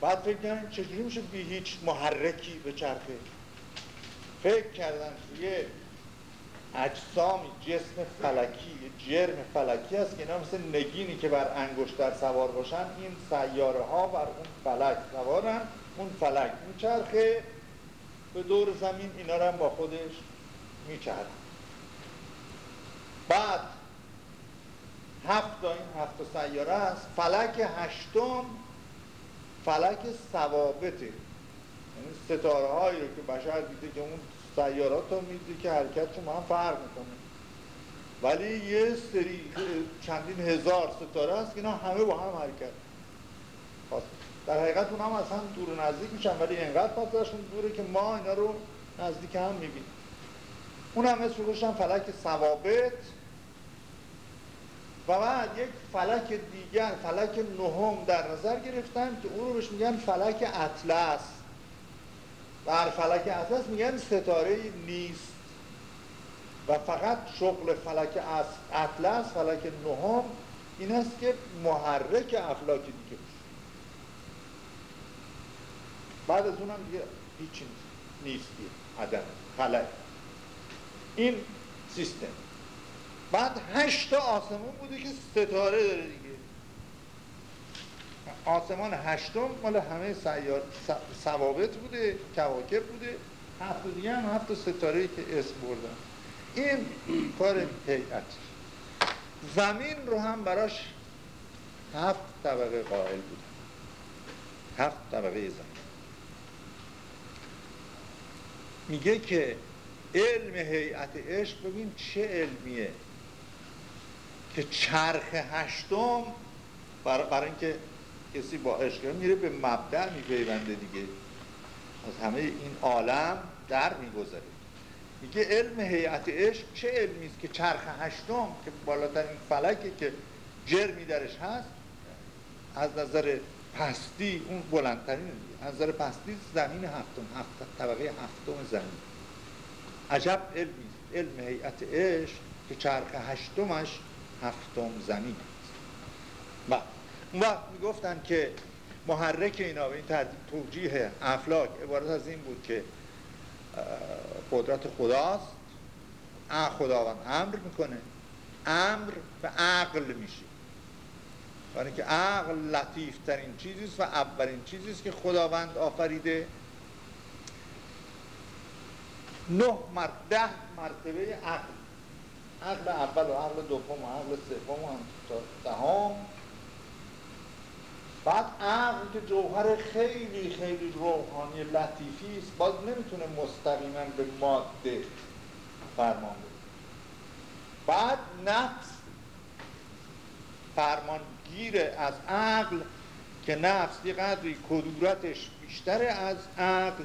B: بعد فکر کردن چجوری میشه بی هیچ محرکی به چرخه فکر کردن یه اجسامی جسم فلکی جرم فلکی است که اینا مثل نگینی که بر انگشتر سوار باشن این سیاره ها بر اون فلک سوارن اون فلک میچرخه به دور زمین اینا رو هم با خودش میچرخه. بعد هفت این هفت سیاره است. فلک هشتم فلک ثوابته. یعنی ستاره هایی رو که بشر دیده که اون سیارات رو می‌دید که حرکتشون هم فرق می‌کنه. ولی یه سری چندین هزار ستاره هست که اینا همه با هم حرکت. در حقیقت اون هم اصلا دور و نزدیک میشن ولی انقدر فاصلشون دوره که ما اینا رو نزدیک هم می‌بینیم. اون هم اسم فلک ثوابت. و بعد یک فلک دیگر فلک نهم در نظر گرفتن که اون رو بهش میگن فلک اطلس. بر فلک اطلس میگن ستاره نیست. و فقط شغل فلک اطلس فلک نهم این است که محرک افلاک دیگه. بعد از اونم دیگه هیچی نیست نیستی عدم فلک. این سیستم. بعد هشت آسمون بوده که ستاره داره دیگه. آسمان هشتم مال همه سیار ثوابت بوده کواکب بوده. هفت دیگه هم هفت ستاره که اسم بردن. این کار هیئت. زمین رو هم براش هفت طبقه قائل بوده. هفت طبقه زمین. میگه که علم هیئت عشق ببین چه علمیه. که چرخ هشتم برای اینکه کسی با عشق میره به مبدع میپیونده دیگه. از همه این عالم در میگذره میگه علم هیئت عشق چه علمی است که چرخ هشتم که بالاترین فلکه که جرمی درش هست از نظر پستی اون بلندترین از نظر پستی زمین هفتم هفت طبقه هفتم زمین. عجب علمی علم هیئت عشق که چرخ هشتمش هفتم زمین است. و وقت می‌گفتن که محرک اینا به این توجیه افلاک عبارت از این بود که قدرت خداست. خداوند امر می‌کنه. امر به عقل میشه. برای که عقل لطیف ترین چیزیست و اولین چیزیست که خداوند آفریده. نه مرد ده مرتبه عقل. عقل اول و عقل دوم و عقل سوم و دهم. بعد عقل که جوهر خیلی خیلی روحانی لطیفی است باز نمی‌تونه مستقیما به ماده فرمان بده. بعد نفس. فرمانگیر از عقل که نفس یه قدری کدورتش بیشتر از عقل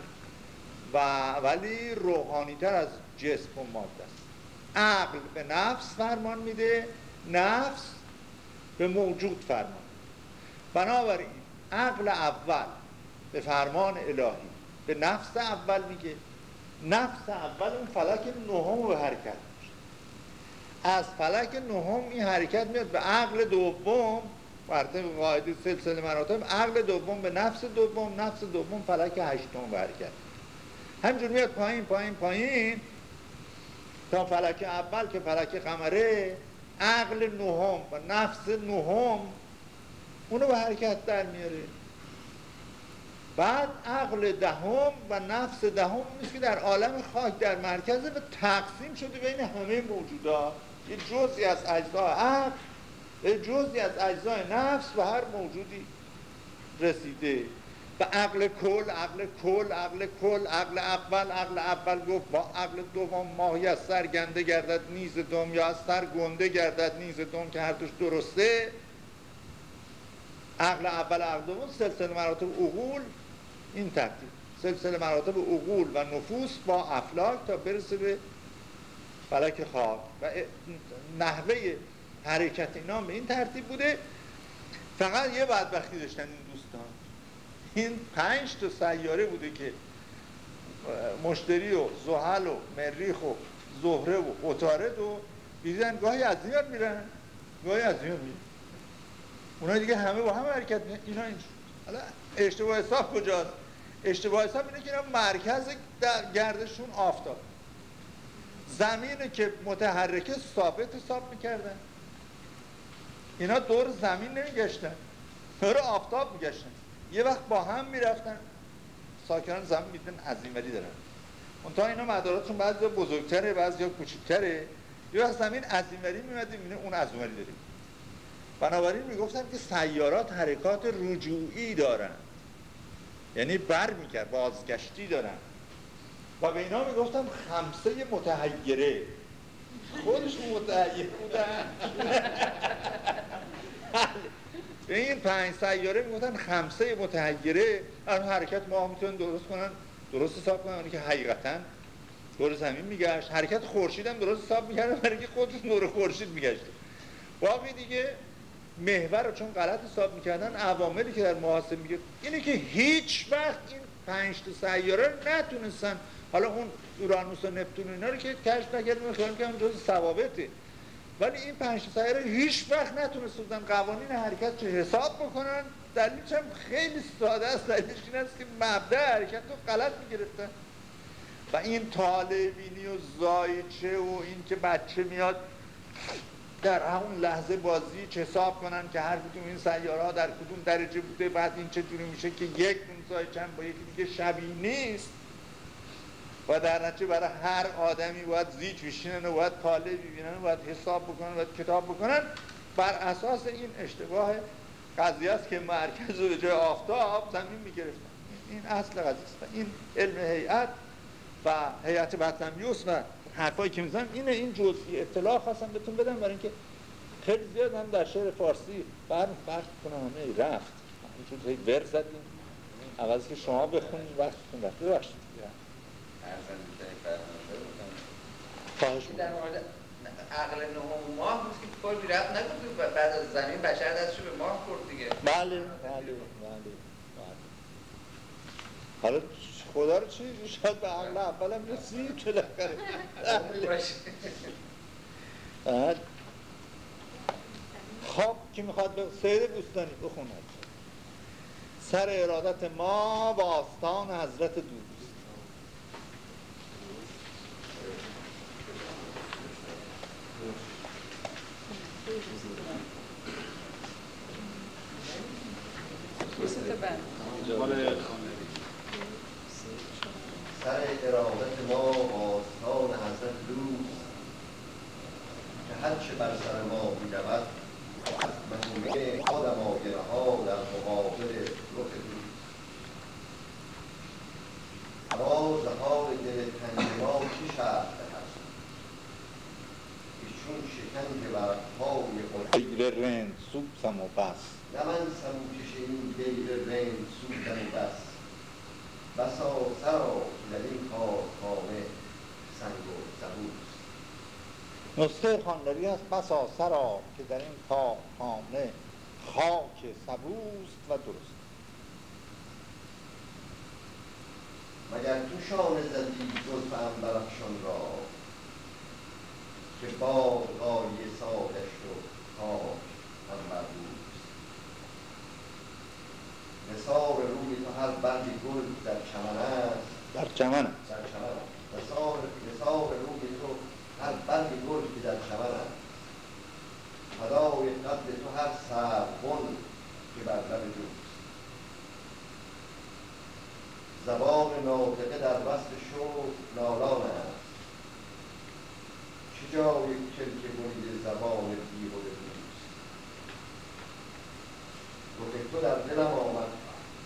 B: و ولی روحانیتر از جسم و ماده است. عقل به نفس فرمان میده نفس به موجود فرمان. بنابراین عقل اول به فرمان الهی به نفس اول میگه. نفس اول اون فلک نهم به حرکت میشه از فلک نهم این حرکت میاد به عقل دوم بر قاعده سلسله مراتب عقل دوم به نفس دوم نفس دوم فلک هشتم به حرکت همجور میاد پایین پایین پایین تا فلک اول که فلک قمره عقل نهم و نفس نهم اونو به حرکت در میاره. بعد عقل دهم و نفس دهم نیست که در عالم خاک در مرکز و تقسیم شده بین همه موجودات یه جزئی از اجزای عقل یه جزئی از اجزای نفس و هر موجودی رسیده. و عقل کل عقل کل عقل کل عقل اول عقل اول گفت با عقل دوم ماهی از سر گنده گردد نیز دوم یا از سر گنده گردد نیز دوم که هر دوش درسته. عقل اول عقل دوم سلسله مراتب عقول این ترتیب. سلسله مراتب عقول و نفوس با افلاک تا برسه به فلک خاک و نحوه حرکت اینا به این ترتیب بوده. فقط یه بدبختی داشتن. این پنج تا سیاره بوده که مشتری و زحل و مریخ و زهره و عطارد و دیدن گاهی از میاد میرن گاهی از میاد میرن. اونا دیگه همه با هم حرکت اینا این حالا اشتباه حساب کجاست؟ اشتباه حساب اینه که اینا مرکز گردشون آفتاب. زمین که متحرکه ثابت حساب می‌کردن. اینا دور زمین نمیگشتن دور آفتاب میگشتن. یه وقت با هم می‌رفتن. ساکنان زمین میدن عظیمری دارن. تا اینا مداراتشون بعضی بزرگتره بعضی کوچکتره یه وقت زمین عظیمری میمده می‌بینه اون عظیمری داریم. بنابراین می‌گفتن که سیارات حرکات رجوعی دارن. یعنی بر می‌کرد بازگشتی دارن. و به اینا می‌گفتم خمسه متحیره. خودشون متحیر بودن. این پنج سیاره می‌گفتن خمسه متحیره از حرکت ما می‌تونن درست کنن درست حساب کنن. که حقیقتا دور زمین میگشت. حرکت خورشید هم درست حساب می‌کردن برای اینکه خودش نور خورشید میگشت باقی دیگه محور رو چون غلط حساب می‌کردن عواملی که در محاسب میگه اینه که هیچ وقت این پنج تا سیاره نتونستن. حالا اون اورانوس و نپتون اینا رو که کشف نکردیم خیال که جز ثوابته. ولی این پنج سیاره هیچ وقت نتونستن قوانین حرکت رو حساب بکنن. دلیلش هم خیلی ساده است. دلیلش این است که مبدع حرکت رو غلط می‌گرفتن. و این طالبینی و زایچه و این که بچه میاد در همون لحظه بازی چه حساب کنن که هر کدوم این سیاره در کدوم درجه بوده بعد این چجوری میشه که یک نون چند با یکی دیگه شبیه نیست. و در نتیجه برای هر آدمی باید زیج بشینن و باید طالب ببینن و باید حساب بکنن و باید کتاب بکنن. بر اساس این اشتباه قضیه است که مرکز به جای آفتاب زمین می‌گرفتن این اصل قضیه است. این علم هیئت و هیئت بطلمیوس و حرفایی که می‌زنم اینه. این جزئی اطلاع خواستم بهتون بدم برای اینکه خیلی زیاد هم در شعر فارسی بر وقت کنم. همه رفت. اینجور ور زدیم. عوضی که شما بخونید. وقتتون رفت. ببخشید.
H: خواهش در مورد عقل نهم ماه بود که کلی رفت نگفت بعد از زمین بشر دستشو به ماه کرد دیگه.
B: بله بله بله حالا خدا رو چی؟ شاید به عقل اولم رسید. که لکره خب کی می‌خواد به سید بوستانی. بخوند سر ارادت ما با آستان حضرت دوست.
A: سر ارادت ما آستان حضرت دوست که هرچه بر سر ما می‌رود از مهمه آدم ها در مقابل رخ دوست باز حال دل تنگ ما که چون شکنج بر پای
B: غیر رند سوپسم و بس.
A: نه من سموکش این غیر رند سوپسم و بس. بسا سرا در این کار خانه سنگ و سبوست
B: نسخه خانداری هست بسا سرا که در این کار خانه خاک سبوست و درست.
A: مگر تو شانه زدی زلف انبرافشان را؟ که باغ غایه سالش و خاک هم روست نثار روی تو هر بندی گل در چمن است.
B: در چمن.
A: در چمن. است نثار نثار روی تو هر بندی گل که در چمن است. فدای قد تو هر سربن که بر لب جوست. زبان ناطقه در وصل شوق نالان است. جای کلک برید زبان بیهوده دوست رخ تو در دلم آمد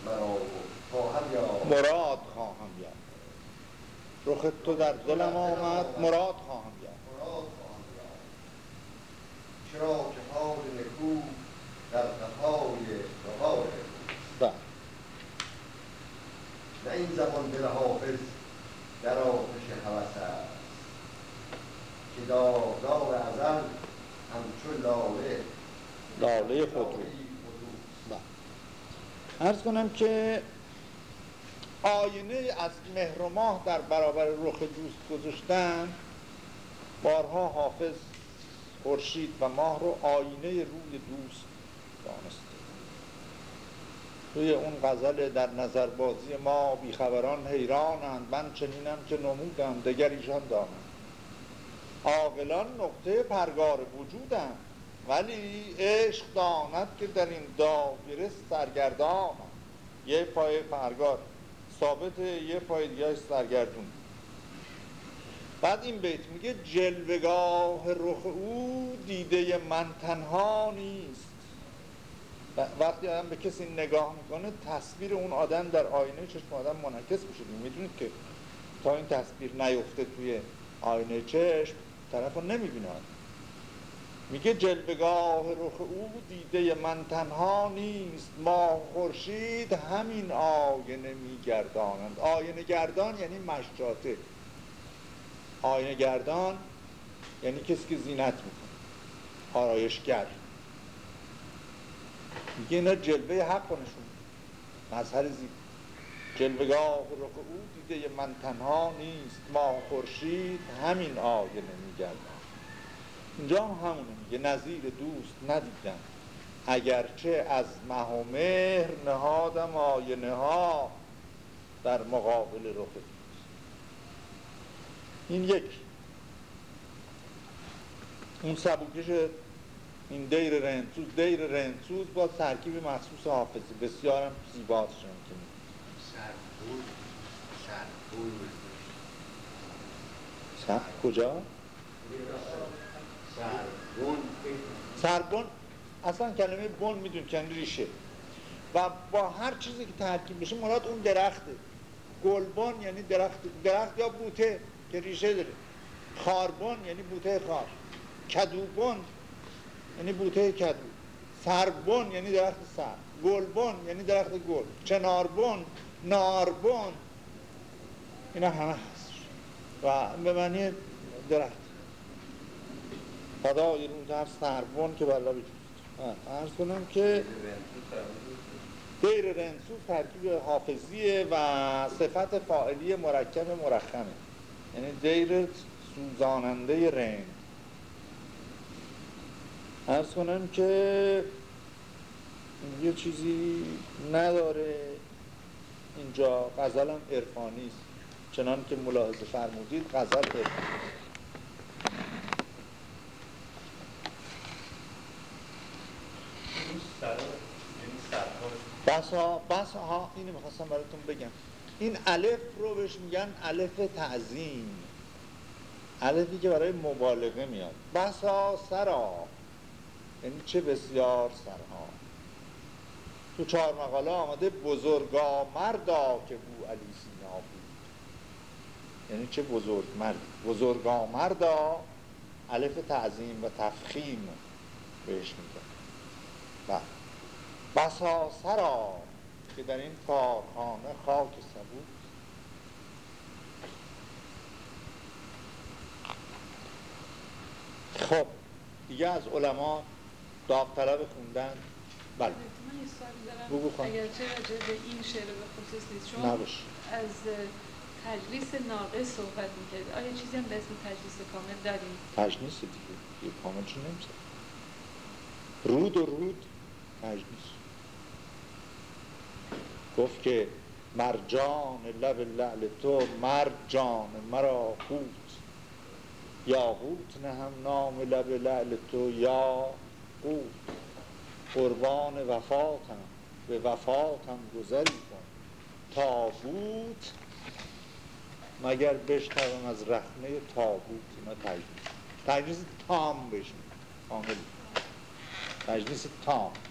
A: مرا خواهم یا
B: مراد خواهم یافت رخ تو در دلم آمد مراد خواهم یافت
A: چرا که حال نکو در قفای بهار. نه این زمان دل حافظ در آتش هوس است که ازل همچون لاله.
B: لاله خود رو ارز کنم که آینه از مهر و ماه در برابر رخ دوست گذاشتن بارها حافظ خورشید و ماه رو آینه روی دوست دانسته. توی اون غزل در نظربازی ما بیخبران حیرانند من چنینم که نمودم دگر ایشان دانند عاقلان نقطه پرگار وجودند. ولی عشق داند که در این دایره سرگردانند یه پای پرگار ثابت یه پای دیگه سرگردون. بعد این بیت میگه جلوگاه رخ او دیده من تنها نیست. وقتی آدم به کسی نگاه می‌کنه تصویر اون آدم در آینه چشم آدم منعکس میشه. می‌دونید که تا این تصویر نیفته توی آینه چشم طرف رو نمی‌بینه میگه جلوگاه رخ او دیده من تنها نیست. ما خورشید همین آینه میگردانند آینه گردان یعنی مشجاته آینه گردان یعنی کسی که زینت می‌کنه. آرایشگر. میگه اینا جلوه حق نشون مظهر زیب. جلوگاه رخ او دیده من تنها نیست. ما خورشید همین آینه میگردن اینجا هم همونه. میگه نظیر دوست ندیدم. اگرچه از مه و مهر نهادم آینه ها در مقابل رخ دوست. این یک. اون سبوکش این دیر رنسوز دیر رنسوز با ترکیب مخصوص حافظی بسیارم زیباست شما که
J: سرپول. سرپول.
B: سر کجا؟
J: سربون
B: سربن اصلا کلمه بن میدون یعنی ریشه. و با هر چیزی که ترکیب بشه مراد اون درخته. گلبن یعنی درخت درخت یا بوته که ریشه داره. خاربن یعنی بوته خار. کدوبن یعنی بوته کدو. سربن یعنی درخت سر. گلبن یعنی درخت گل. چناربن ناربن اینا همه هست. و به معنی درخت. خدای رو در سربن که بلا بجوست ارز کنم که دیر رنسو ترکیب حافظیه و صفت فاعلی مرکب مرخمه. یعنی دیر سوزاننده رنگ. ارز کنم که یه چیزی نداره. اینجا غزل هم عرفانی است. چنان که ملاحظه فرمودید غزل عرفانی بسا بسا ها اینو می‌خواستم براتون بگم. این الف رو بهش میگن الف تعظیم. الفی که برای مبالغه میاد. بسا سرا. یعنی چه بسیار سرها. تو چهار مقاله آمده بزرگا مردا که بو علی سینا بود. یعنی چه بزرگ مرد؟ بزرگا مردا الف تعظیم و تفخیم بهش میگن. بسا سرا که در این کارخانه خاک سبود خب دیگه از علما داوطلب خوندن. بله.
C: من دارم.
B: بگو خانم.
C: اگرچه راجع به این شعر به خصوص نیست. شما
B: نباش.
C: از تجلیس ناقص صحبت می‌کرد. آیا چیزی هم به اسم تجلیس کامل داریم؟
B: تجنیس دیگه. یه کاملش نمیشه. رود و رود تجنیس گفت که مرجان لب لعل تو مرجان مرا خوت یاقوت نهم نام لب لعل تو یا قوت. قربان وفاتم به وفاتم گذری کن. تابوت مگر بشنوم از رخنه تابوت اینا تجلیس تجلیس تام بشن کامل تجلیس تام.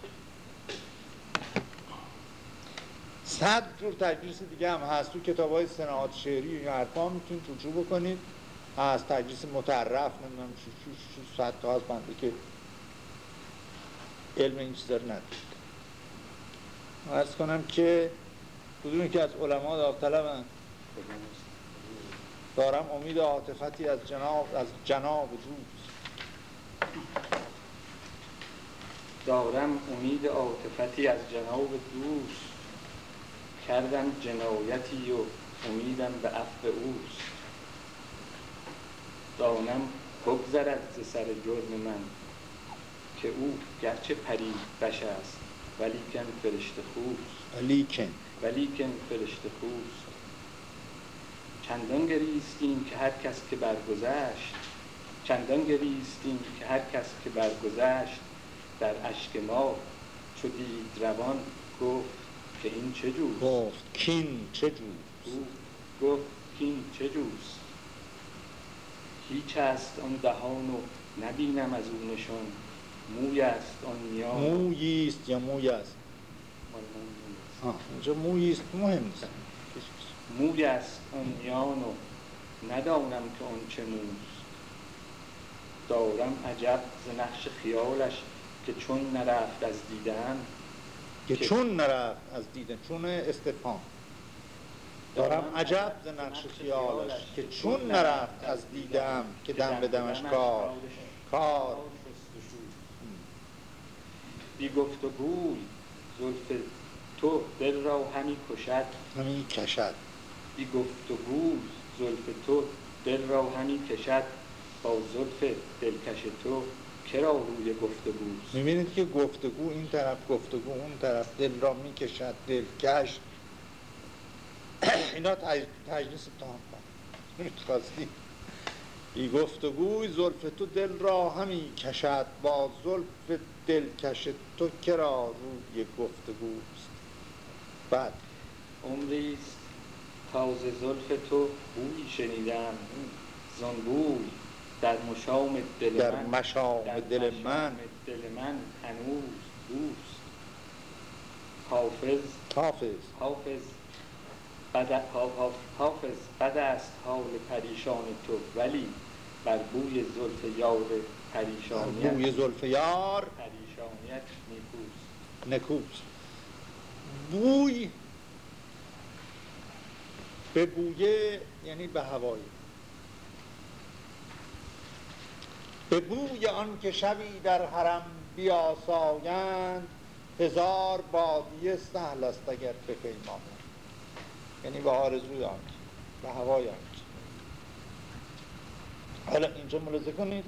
B: صد جور تجلیس دیگه هم هست. تو کتاب های سنعات شعری یا حرفا می‌تونید رجوع بکنید. از تجلیس متعرف نمی‌دونم چی چی چی صد تا از بنده که علم این چیزا رو ندید ارز کنم که کدومی که از علما داوطلبن دارم امید عاطفتی از جناب از جناب دوست
D: دارم امید عاطفتی از جناب دوست. کردم جنایتی و امیدم به عفو اوست. دانم بگذرد ز سر جرم من که او گرچه پری بش است ولیکن فرشته خوست.
B: لیکن
D: ولیکن فرشته خوست. چندان گریستیم که هر کس که برگذشت چندان گریستیم که هر کس که برگذشت در اشک ما چو دید روان گفت که این چه جوست؟
B: گفت کین چه
D: او گفت کین چه جوست؟ هیچ است آن دهان و نبینم از او نشان. موی است آن میان.
B: موییست یا موی است؟ اینجا موییست مهم نیست.
D: موی است آن میان و ندانم که آن چه موست. دارم عجب ز نقش خیالش که چون نرفت از دیدن
B: که چون نرفت از دیدن چون استفهام. دارم عجب ز نقش خیالش که چون نرفت از دیدم که دم به دمش کار. کار
D: بی گفت و گوی زلف تو دل را همی کشد.
B: همین کشد.
D: بی گفت و گوی زلف تو دل را همی کشد. با زلف دلکش تو کرا روی گفت و گوست
B: می‌بینید که گفتگو این طرف گفتگو اون طرف دل را می‌کشد دلکش اینا تج... تجلیس تام می‌خواستی. بی گفتگوی زلف تو دل را همی کشد. با زلف دلکش تو کرا روی گفتگوست. بعد.
D: عمریست. تازه زلف تو بویی شنیدم. زان بوی در مشام دل
B: در
D: من.
B: مشام
D: در
B: دل
D: مشام
B: من.
D: دل من هنوز دوست. حافظ.
B: حافظ.
D: حافظ. بد, حافظ, بد است حال پریشان تو ولی بر بوی زلف یار پریشانیت
B: بوی زلف یار
D: پریشانیت نیکوست
B: نکوست. بوی به بویه یعنی به هوای به بوی آن که شبی در حرم بیاسایند هزار بادیه سهل است اگر بپیمانند. یعنی به آرزوی آن به هوای آن حالا اینجا ملاحظه کنید.